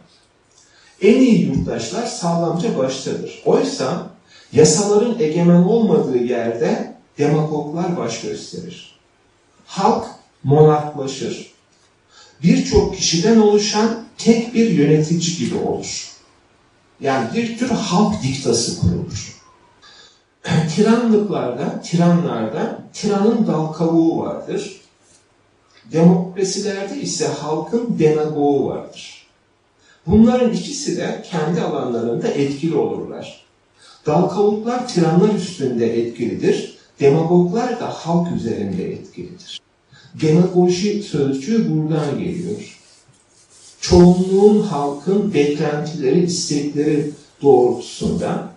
en iyi yurttaşlar sağlamca baştadır. Oysa yasaların egemen olmadığı yerde demagoglar baş gösterir. Halk monarklaşır. Birçok kişiden oluşan tek bir yönetici gibi olur. Yani bir tür halk diktası kurulur. Tiranlıklarda, tiranlarda tiranın dal kavuğu vardır. Demokrasilerde ise halkın demagoğu vardır. Bunların ikisi de kendi alanlarında etkili olurlar. Dal kavuklar tiranlar üstünde etkilidir. Demagoglar da halk üzerinde etkilidir. Demagoji sözcüğü buradan geliyor. Çoğunluğun halkın beklentileri, istekleri doğrultusunda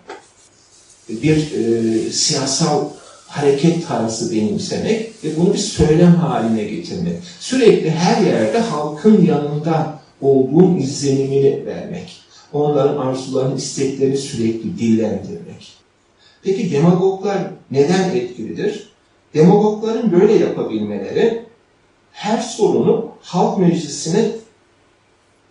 bir e, siyasal hareket tarzı benimsemek ve bunu bir söylem haline getirmek. Sürekli her yerde halkın yanında olduğun izlenimini vermek. Onların arzularını, isteklerini sürekli dillendirmek. Peki demagoglar neden etkilidir? Demagogların böyle yapabilmeleri her sorunu halk meclisine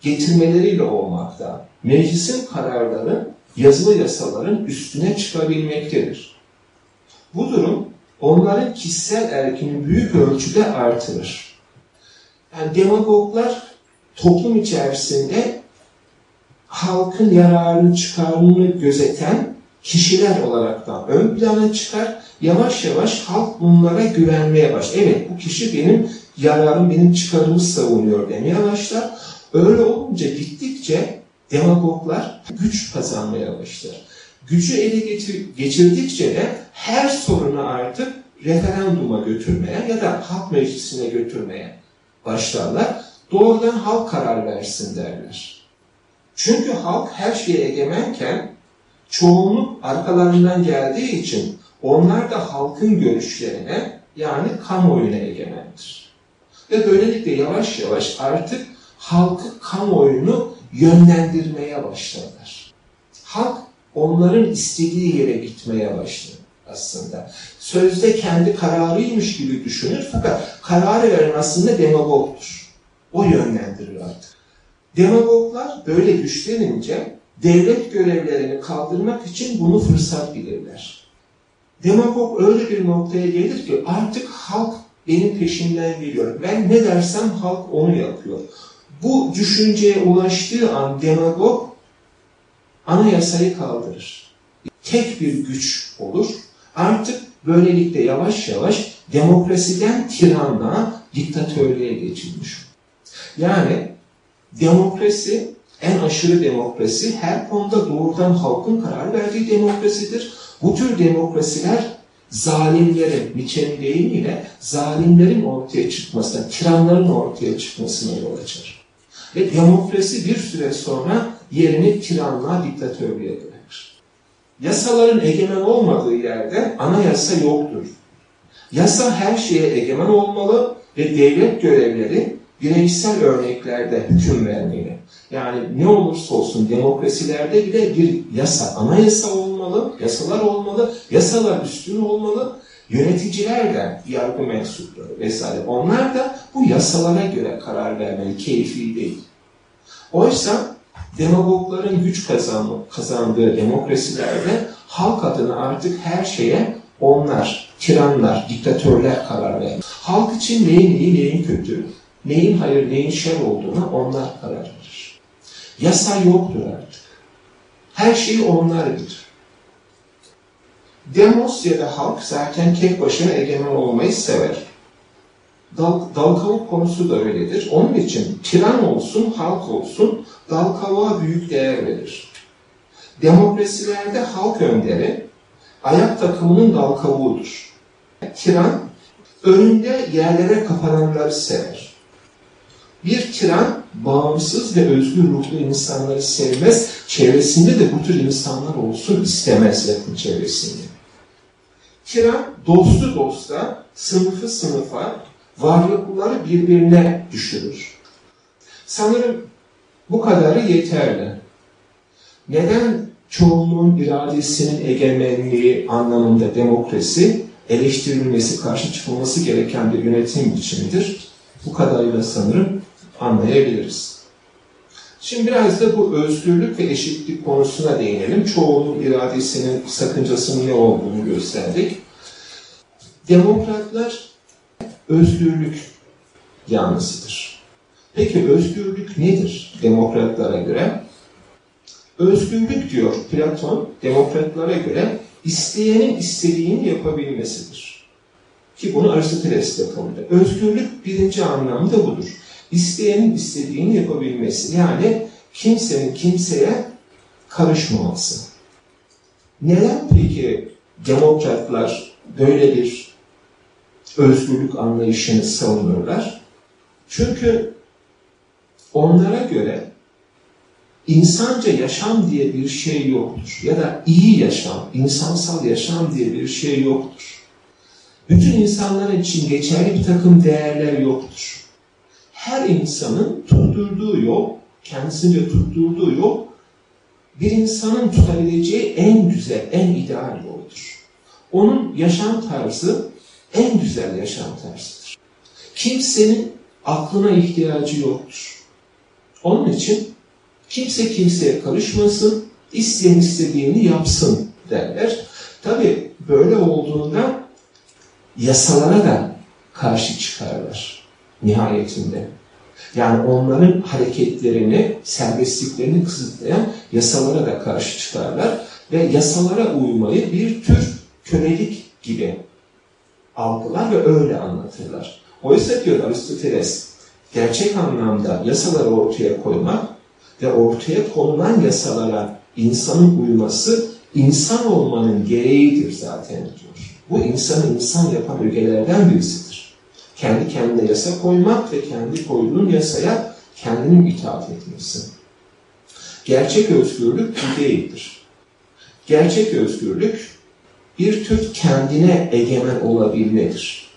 getirmeleriyle olmakta. Meclisin kararları yazılı yasaların üstüne çıkabilmektedir. Bu durum onların kişisel erkini büyük ölçüde artırır. Yani demagoglar toplum içerisinde halkın yararını, çıkarını gözeten kişiler olarak da ön plana çıkar. Yavaş yavaş halk bunlara güvenmeye başlar. Evet bu kişi benim yararım, benim çıkarımı savunuyor demeye başlar. Öyle olunca gittikçe demagoglar güç kazanmaya başlar. Gücü ele geçirdikçe de her sorunu artık referanduma götürmeye ya da halk meclisine götürmeye başlarlar. Doğrudan halk karar versin derler. Çünkü halk her şeye egemenken çoğunluk arkalarından geldiği için onlar da halkın görüşlerine yani kamuoyuna egemendir. Ve böylelikle yavaş yavaş artık halkı kamuoyunu yönlendirmeye başlarlar. Halk onların istediği yere gitmeye başlar aslında. Sözde kendi kararıymış gibi düşünür fakat kararı veren aslında demagogdur. O yönlendirir artık. Demagoglar böyle güçlenince devlet görevlerini kaldırmak için bunu fırsat bilirler. Demagog öyle bir noktaya gelir ki artık halk benim peşimden geliyor. Ben ne dersem halk onu yapıyor. Bu düşünceye ulaştığı an demagog anayasayı kaldırır. Tek bir güç olur. Artık böylelikle yavaş yavaş demokrasiden tiranlığa, diktatörlüğe geçilmiş. Yani demokrasi, en aşırı demokrasi her konuda doğrudan halkın karar verdiği demokrasidir. Bu tür demokrasiler zalimlerin, Nietzsche'nin deyimiyle zalimlerin ortaya çıkmasına, tiranların ortaya çıkmasına yol açar. Ve demokrasi bir süre sonra yerini tiranlığa, diktatörlüğe bırakır. Yasaların egemen olmadığı yerde anayasa yoktur. Yasa her şeye egemen olmalı ve devlet görevleri bireysel örneklerde hüküm vermeli. Yani ne olursa olsun demokrasilerde bile bir yasa, anayasa olmalı, yasalar olmalı, yasalar üstün olmalı, yöneticiler de yargı mensupları vesaire. Onlar da bu yasalara göre karar vermeli, keyfi değil. Oysa demagogların güç kazandığı demokrasilerde halk adına artık her şeye onlar, tiranlar, diktatörler karar verir. Halk için neyin iyi, neyin kötü, neyin hayır, neyin şer olduğuna onlar karar verir. Yasa yoktur artık. Her şeyi onlar bilir. Demos ya da halk zaten tek başına egemen olmayı sever. Dal, dal kavuk konusu da öyledir. Onun için tiran olsun, halk olsun dal kavuğa büyük değer verir. Demokrasilerde halk önderi ayak takımının dal kavuğudur. Tiran önünde yerlere kapananları sever. Bir tiran bağımsız ve özgür ruhlu insanları sevmez, çevresinde de bu tür insanlar olsun istemez yakın çevresinde. Tiran dostu dosta, sınıfı sınıfa, varlıkları birbirine düşürür. Sanırım bu kadarı yeterli. Neden çoğunluğun iradesinin egemenliği anlamında demokrasi eleştirilmesi, karşı çıkılması gereken bir yönetim biçimidir? Bu kadarıyla sanırım anlayabiliriz. Şimdi biraz da bu özgürlük ve eşitlik konusuna değinelim. Çoğunun iradesinin sakıncasının ne olduğunu gösterdik. Demokratlar özgürlük yanlısıdır. Peki özgürlük nedir demokratlara göre? Özgürlük diyor Platon, demokratlara göre isteyenin istediğini yapabilmesidir. Ki bunu Aristoteles de kabul eder. Özgürlük birinci anlamda budur. İsteyenin istediğini yapabilmesi. Yani kimsenin kimseye karışmaması. Neden peki demokratlar böyle bir özgürlük anlayışını savunurlar? Çünkü onlara göre insanca yaşam diye bir şey yoktur. Ya da iyi yaşam, insansal yaşam diye bir şey yoktur. Bütün insanlar için geçerli bir takım değerler yoktur. Her insanın tutturduğu yol, kendisince tutturduğu yol, bir insanın tutabileceği en güzel, en ideal yoldur. Onun yaşam tarzı en güzel yaşam tarzıdır. Kimsenin aklına ihtiyacı yoktur. Onun için kimse kimseye karışmasın, isteyen istediğini yapsın derler. Tabi böyle olduğunda yasalara da karşı çıkarlar nihayetinde. Yani onların hareketlerini, serbestliklerini kısıtlayan yasalara da karşı çıkarlar ve yasalara uymayı bir tür kölelik gibi algılar ve öyle anlatırlar. Oysa diyor Aristoteles, gerçek anlamda yasaları ortaya koymak ve ortaya konulan yasalara insanın uyması insan olmanın gereğidir zaten diyor. Bu insanı insan yapan ögelerden birisidir. Kendi kendine yasa koymak ve kendi koyduğun yasaya kendinin itaat etmesi. Gerçek özgürlük bu değildir. Gerçek özgürlük bir tür kendine egemen olabilmedir.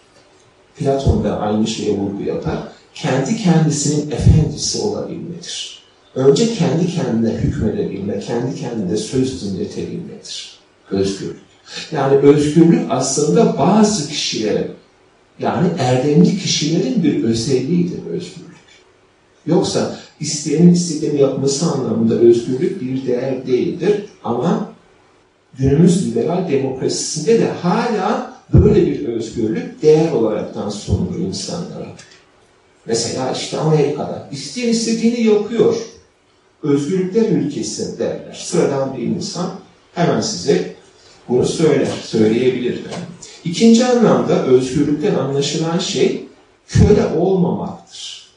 Platon da aynı şeye vurgu yapar. Kendi kendisinin efendisi olabilmedir. Önce kendi kendine hükmedebilme, kendi kendine söz dinletebilmedir. Özgürlük. Yani özgürlük aslında bazı kişilere, yani erdemli kişilerin bir özelliğidir özgürlük. Yoksa isteyenin istediğini yapması anlamında özgürlük bir değer değildir. Ama günümüz liberal demokrasisinde de hala böyle bir özgürlük değer olaraktan sunulur insanlara. Mesela işte Amerika'da isteyen istediğini yapıyor. Özgürlükler ülkesi derler. Sıradan bir insan hemen size bunu söyler, söyleyebilir. Yani. İkinci anlamda özgürlükten anlaşılan şey köle olmamaktır.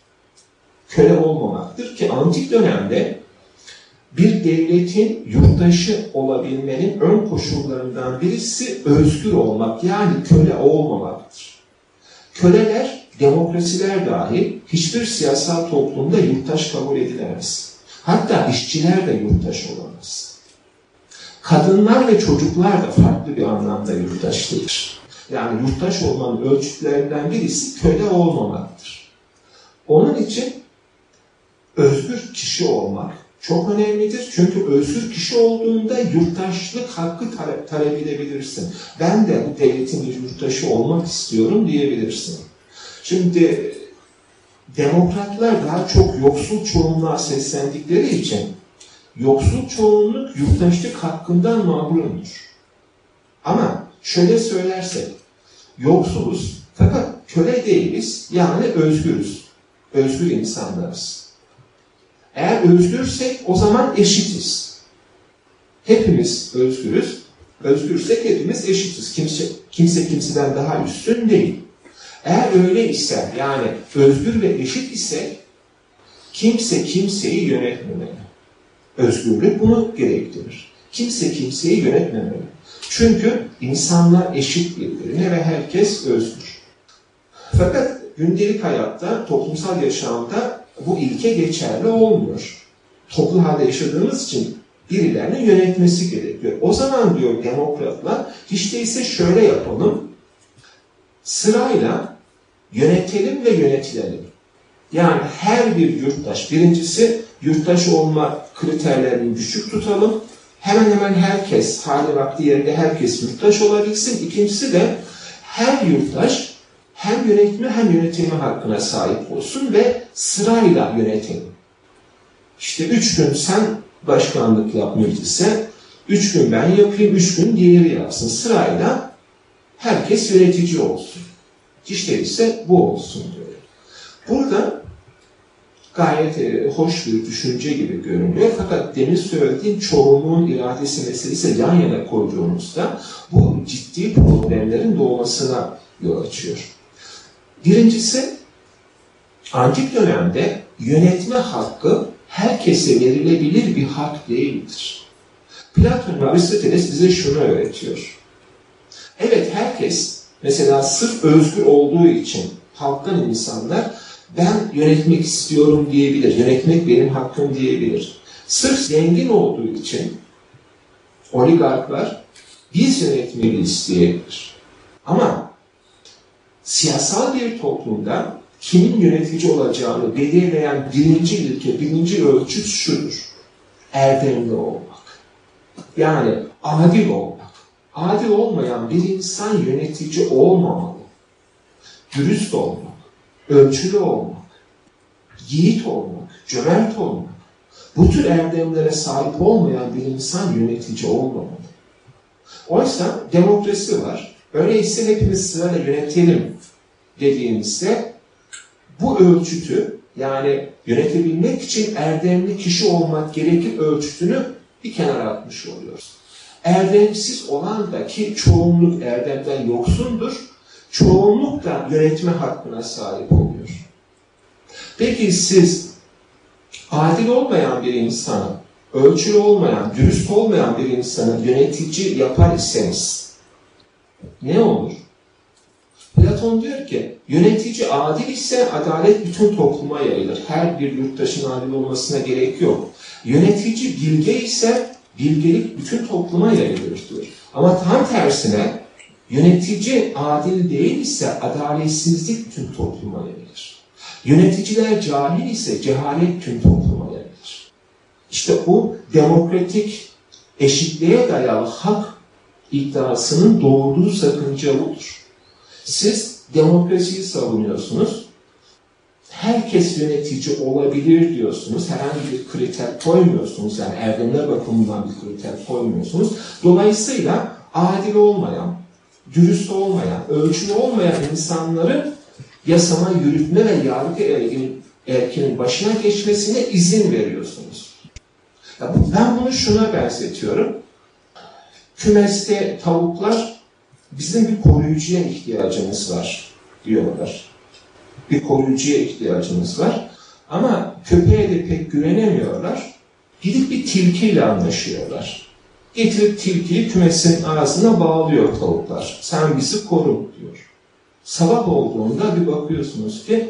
Köle olmamaktır ki antik dönemde bir devletin yurttaşı olabilmenin ön koşullarından birisi özgür olmak yani köle olmamaktır. Köleler demokrasiler dahi hiçbir siyasal toplumda yurttaş kabul edilemez. Hatta işçiler de yurttaş olamaz. Kadınlar ve çocuklar da farklı bir anlamda yurttaştır. Yani yurttaş olmanın ölçütlerinden birisi köle olmamaktır. Onun için özgür kişi olmak, çok önemlidir. Çünkü özgür kişi olduğunda yurttaşlık hakkı talep, talep edebilirsin. Ben de bu devletin bir yurttaşı olmak istiyorum diyebilirsin. Şimdi demokratlar daha çok yoksul çoğunluğa seslendikleri için yoksul çoğunluk yurttaşlık hakkından mahrumdur. Ama şöyle söylersek, yoksuluz fakat köle değiliz yani özgürüz. Özgür insanlarız. Eğer özgürsek o zaman eşitiz. Hepimiz özgürüz. Özgürsek hepimiz eşitiz. Kimse, kimse kimseden daha üstün değil. Eğer öyle ise yani özgür ve eşit ise kimse kimseyi yönetmemeli. Özgürlük bunu gerektirir. Kimse kimseyi yönetmemeli. Çünkü insanlar eşit birbirine ve herkes özgür. Fakat gündelik hayatta, toplumsal yaşamda bu ilke geçerli olmuyor. Toplu halde yaşadığımız için birilerinin yönetmesi gerekiyor. O zaman diyor demokratlar, hiç değilse şöyle yapalım, sırayla yönetelim ve yönetilelim. Yani her bir yurttaş, birincisi yurttaş olma kriterlerini düşük tutalım. Hemen hemen herkes, hali vakti yerinde herkes yurttaş olabilsin. İkincisi de her yurttaş hem yönetme hem yönetimi hakkına sahip olsun ve sırayla yönetelim. İşte üç gün sen başkanlık yap meclise, üç gün ben yapayım, üç gün diğeri yapsın. Sırayla herkes yönetici olsun. İşte ise bu olsun diyor. Burada gayet e, hoş bir düşünce gibi görünüyor. Fakat demin söylediğim çoğunluğun iradesi meselesi yan yana koyduğumuzda bu ciddi problemlerin doğmasına yol açıyor. Birincisi, antik dönemde yönetme hakkı herkese verilebilir bir hak değildir. Platon ve Aristoteles bize şunu öğretiyor. Evet herkes mesela sırf özgür olduğu için halktan insanlar ben yönetmek istiyorum diyebilir. Yönetmek benim hakkım diyebilir. Sırf zengin olduğu için oligarklar biz yönetmeliyiz diyebilir. Ama siyasal bir toplumda kimin yönetici olacağını belirleyen birinci ilke, birinci ölçüt şudur. Erdemli olmak. Yani adil olmak. Adil olmayan bir insan yönetici olmamalı. Dürüst olmak, ölçülü olmak, yiğit olmak, cömert olmak. Bu tür erdemlere sahip olmayan bir insan yönetici olmamalı. Oysa demokrasi var. Öyleyse hepimiz sırayla yönetelim dediğimizde bu ölçütü yani yönetebilmek için erdemli kişi olmak gerekir ölçütünü bir kenara atmış oluyoruz. Erdemsiz olan da ki çoğunluk erdemden yoksundur, çoğunluk da yönetme hakkına sahip oluyor. Peki siz adil olmayan bir insanı, ölçülü olmayan, dürüst olmayan bir insanı yönetici yapar iseniz ne olur? Platon diyor ki yönetici adil ise adalet bütün topluma yayılır. Her bir yurttaşın adil olmasına gerek yok. Yönetici bilge ise bilgelik bütün topluma yayılır diyor. Ama tam tersine yönetici adil değil ise adaletsizlik bütün topluma yayılır. Yöneticiler cahil ise cehalet tüm topluma yayılır. İşte bu demokratik eşitliğe dayalı hak iddiasının doğurduğu sakınca budur. Siz demokrasiyi savunuyorsunuz. Herkes yönetici olabilir diyorsunuz. Herhangi bir kriter koymuyorsunuz. Yani erdemler bakımından bir kriter koymuyorsunuz. Dolayısıyla adil olmayan, dürüst olmayan, ölçülü olmayan insanları yasama, yürütme ve yargı erkinin başına geçmesine izin veriyorsunuz. Ben bunu şuna benzetiyorum. Kümeste tavuklar bizim bir koruyucuya ihtiyacımız var diyorlar. Bir koruyucuya ihtiyacımız var. Ama köpeğe de pek güvenemiyorlar. Gidip bir tilkiyle anlaşıyorlar. Getirip tilkiyi kümesin ağzına bağlıyor tavuklar. Sen bizi koru diyor. Sabah olduğunda bir bakıyorsunuz ki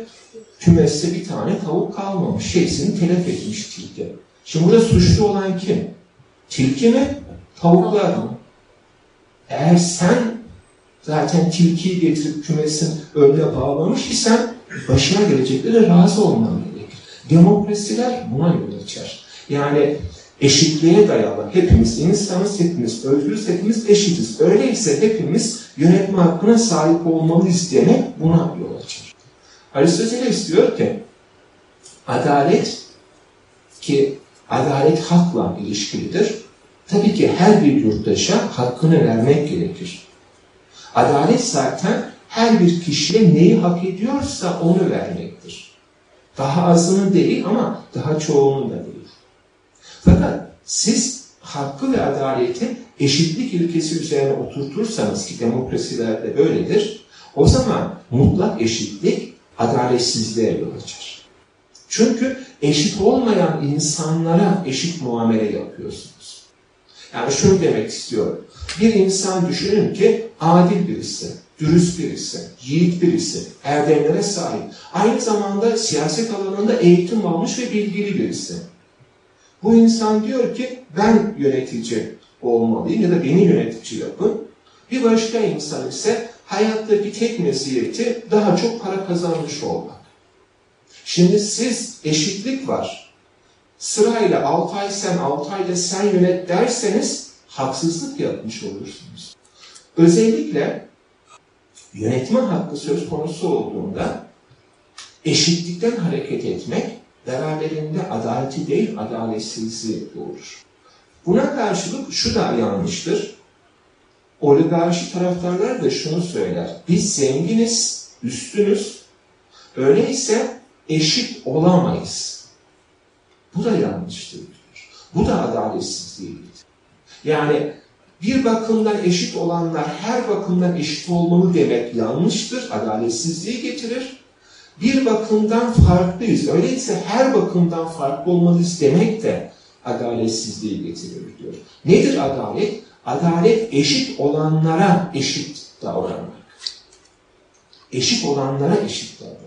kümeste bir tane tavuk kalmamış. Şeysini telef etmiş tilki. Şimdi burada suçlu olan kim? Tilki mi? Tavuklar mı? Eğer sen zaten tilkiyi getirip kümesin önüne bağlamış isen başına geleceklere razı olman gerekir. Demokrasiler buna yol açar. Yani eşitliğe dayalı. Hepimiz insanız, hepimiz özgürüz, hepimiz eşitiz. Öyleyse hepimiz yönetme hakkına sahip olmalıyız demek buna yol açar. Aristoteles diyor ki adalet ki adalet hakla ilişkilidir. Tabii ki her bir yurttaşa hakkını vermek gerekir. Adalet zaten her bir kişiye neyi hak ediyorsa onu vermektir. Daha azını değil ama daha çoğunu da değil. Fakat siz hakkı ve adaleti eşitlik ilkesi üzerine oturtursanız ki demokrasilerde böyledir, o zaman mutlak eşitlik adaletsizliğe yol açar. Çünkü eşit olmayan insanlara eşit muamele yapıyorsunuz. Yani şunu demek istiyorum. Bir insan düşünün ki adil birisi, dürüst birisi, yiğit birisi, erdemlere sahip. Aynı zamanda siyaset alanında eğitim almış ve bilgili birisi. Bu insan diyor ki ben yönetici olmalıyım ya da beni yönetici yapın. Bir başka insan ise hayattaki tek meziyeti daha çok para kazanmış olmak. Şimdi siz eşitlik var. Sırayla 6 ay sen 6 ayda sen yönet derseniz haksızlık yapmış olursunuz. Özellikle yönetme hakkı söz konusu olduğunda eşitlikten hareket etmek beraberinde adaleti değil adaletsizliği doğurur. Buna karşılık şu da yanlıştır. Oligarşi taraftarlar da şunu söyler. Biz zenginiz, üstünüz. Öyleyse eşit olamayız. Bu da yanlıştır. Bu da adaletsizliğidir. Yani bir bakımdan eşit olanlar her bakımdan eşit olmalı demek yanlıştır, adaletsizliği getirir. Bir bakımdan farklıyız, öyleyse her bakımdan farklı olmalıyız demek de adaletsizliği getirir diyor. Nedir adalet? Adalet eşit olanlara eşit davranmak. Eşit olanlara eşit davranmak.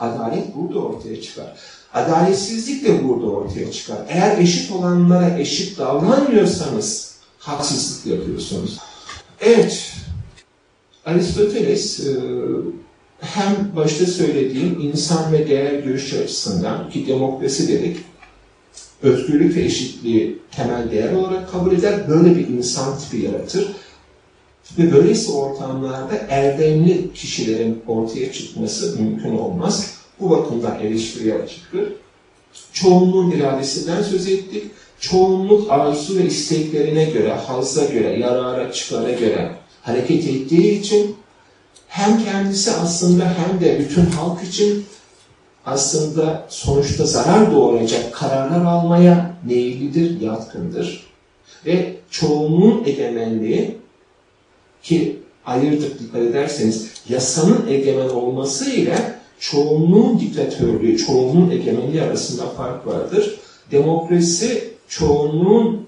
Adalet burada ortaya çıkar. Adaletsizlik de burada ortaya çıkar. Eğer eşit olanlara eşit davranmıyorsanız haksızlık yapıyorsunuz. Evet, Aristoteles e, hem başta söylediğim insan ve değer görüşü açısından ki demokrasi dedik, özgürlük ve eşitliği temel değer olarak kabul eder, böyle bir insan tipi yaratır. Ve böylesi ortamlarda erdemli kişilerin ortaya çıkması mümkün olmaz. Bu bakımdan eleştiriye açıktır. Çoğunluğun iradesinden söz ettik. Çoğunluk arzu ve isteklerine göre, hazza göre, yarara, çıkara göre hareket ettiği için hem kendisi aslında hem de bütün halk için aslında sonuçta zarar doğuracak kararlar almaya meyillidir, yatkındır. Ve çoğunluğun egemenliği ki ayırdık dikkat ederseniz yasanın egemen olması ile çoğunluğun diktatörlüğü, çoğunluğun egemenliği arasında fark vardır. Demokrasi çoğunluğun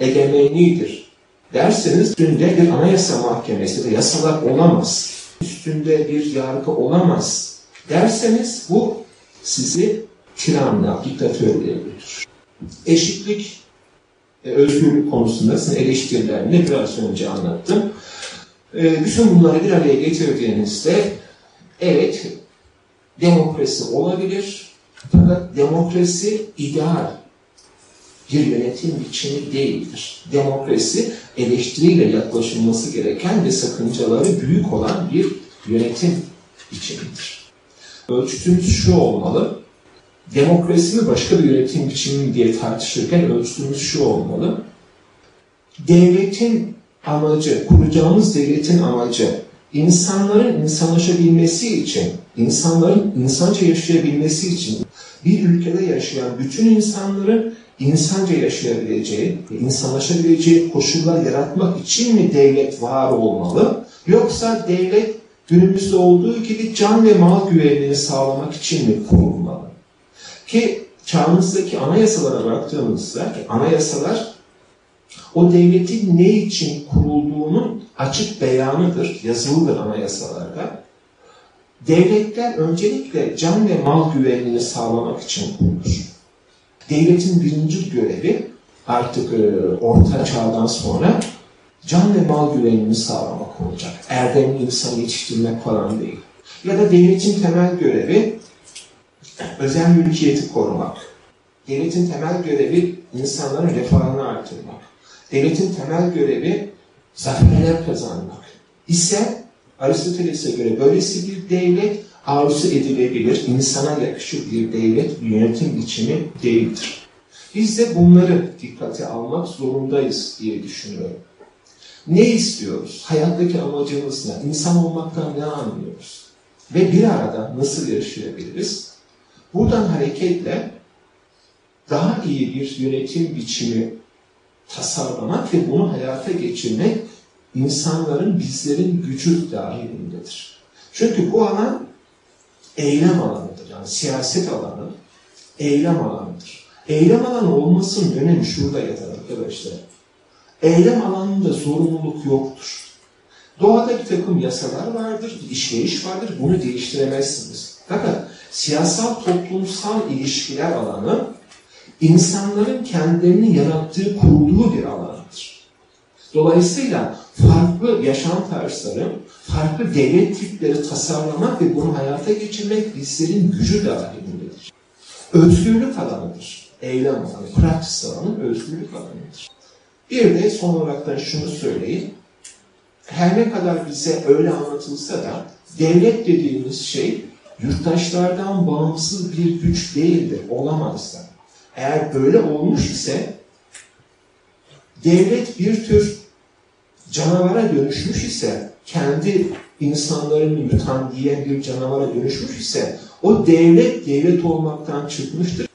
egemenliğidir. Derseniz üstünde bir anayasa mahkemesi de yasalar olamaz. Üstünde bir yargı olamaz. Derseniz bu sizi tiranlığa, diktatörlüğe götürür. Eşitlik, e, özgürlük konusunda sizin eleştirilerini biraz önce anlattım. E, bütün bunları bir araya getirdiğinizde evet demokrasi olabilir fakat demokrasi ideal bir yönetim biçimi değildir. Demokrasi eleştiriyle yaklaşılması gereken ve sakıncaları büyük olan bir yönetim biçimidir. Ölçütümüz şu olmalı, demokrasi mi başka bir yönetim biçimi mi diye tartışırken ölçütümüz şu olmalı. Devletin amacı, kuracağımız devletin amacı insanların insanlaşabilmesi için, insanların insanca yaşayabilmesi için bir ülkede yaşayan bütün insanların insanca yaşayabileceği, insanlaşabileceği koşullar yaratmak için mi devlet var olmalı? Yoksa devlet günümüzde olduğu gibi can ve mal güvenliğini sağlamak için mi kurulmalı? Ki çağımızdaki anayasalara baktığımızda, ki anayasalar o devletin ne için kurulduğunun açık beyanıdır, yazılıdır anayasalarda. Devletler öncelikle can ve mal güvenliğini sağlamak için kurulur. Devletin birinci görevi artık e, orta çağdan sonra can ve mal güvenliğini sağlamak olacak. Erdemli insan yetiştirmek falan değil. Ya da devletin temel görevi özel mülkiyeti korumak. Devletin temel görevi insanların refahını artırmak. Devletin temel görevi zaferler kazanmak. İse Aristoteles'e göre böylesi bir devlet arzu edilebilir, insana yakışır bir devlet yönetim biçimi değildir. Biz de bunları dikkate almak zorundayız diye düşünüyorum. Ne istiyoruz? Hayattaki amacımız ne? İnsan olmaktan ne anlıyoruz? Ve bir arada nasıl yaşayabiliriz? Buradan hareketle daha iyi bir yönetim biçimi tasarlamak ve bunu hayata geçirmek insanların, bizlerin gücü dahilindedir. Çünkü bu alan eylem alanıdır. Yani siyaset alanı eylem alanıdır. Eylem alanı olmasının önemi şurada yatar arkadaşlar. Eylem alanında zorunluluk yoktur. Doğada bir takım yasalar vardır, işleyiş vardır, bunu değiştiremezsiniz. Fakat siyasal toplumsal ilişkiler alanı insanların kendilerini yarattığı, kurduğu bir alandır. Dolayısıyla farklı yaşam tarzları, farklı devlet tipleri tasarlamak ve bunu hayata geçirmek bizlerin gücü dahil özgürlük alanıdır. Eylem alanı, praktis alanı özgürlük alanıdır. Bir de son olarak da şunu söyleyeyim. Her ne kadar bize öyle anlatılsa da devlet dediğimiz şey yurttaşlardan bağımsız bir güç değildir, olamaz da. Eğer böyle olmuş ise devlet bir tür canavara dönüşmüş ise, kendi insanlarını yutan diye bir canavara dönüşmüş ise, o devlet devlet olmaktan çıkmıştır.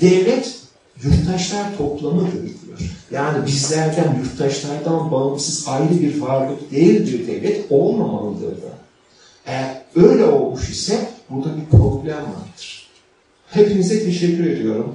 Devlet yurttaşlar toplamıdır diyor. Yani bizlerden, yurttaşlardan bağımsız ayrı bir varlık değil bir devlet olmamalıdır da. Eğer öyle olmuş ise burada bir problem vardır. Hepinize teşekkür ediyorum.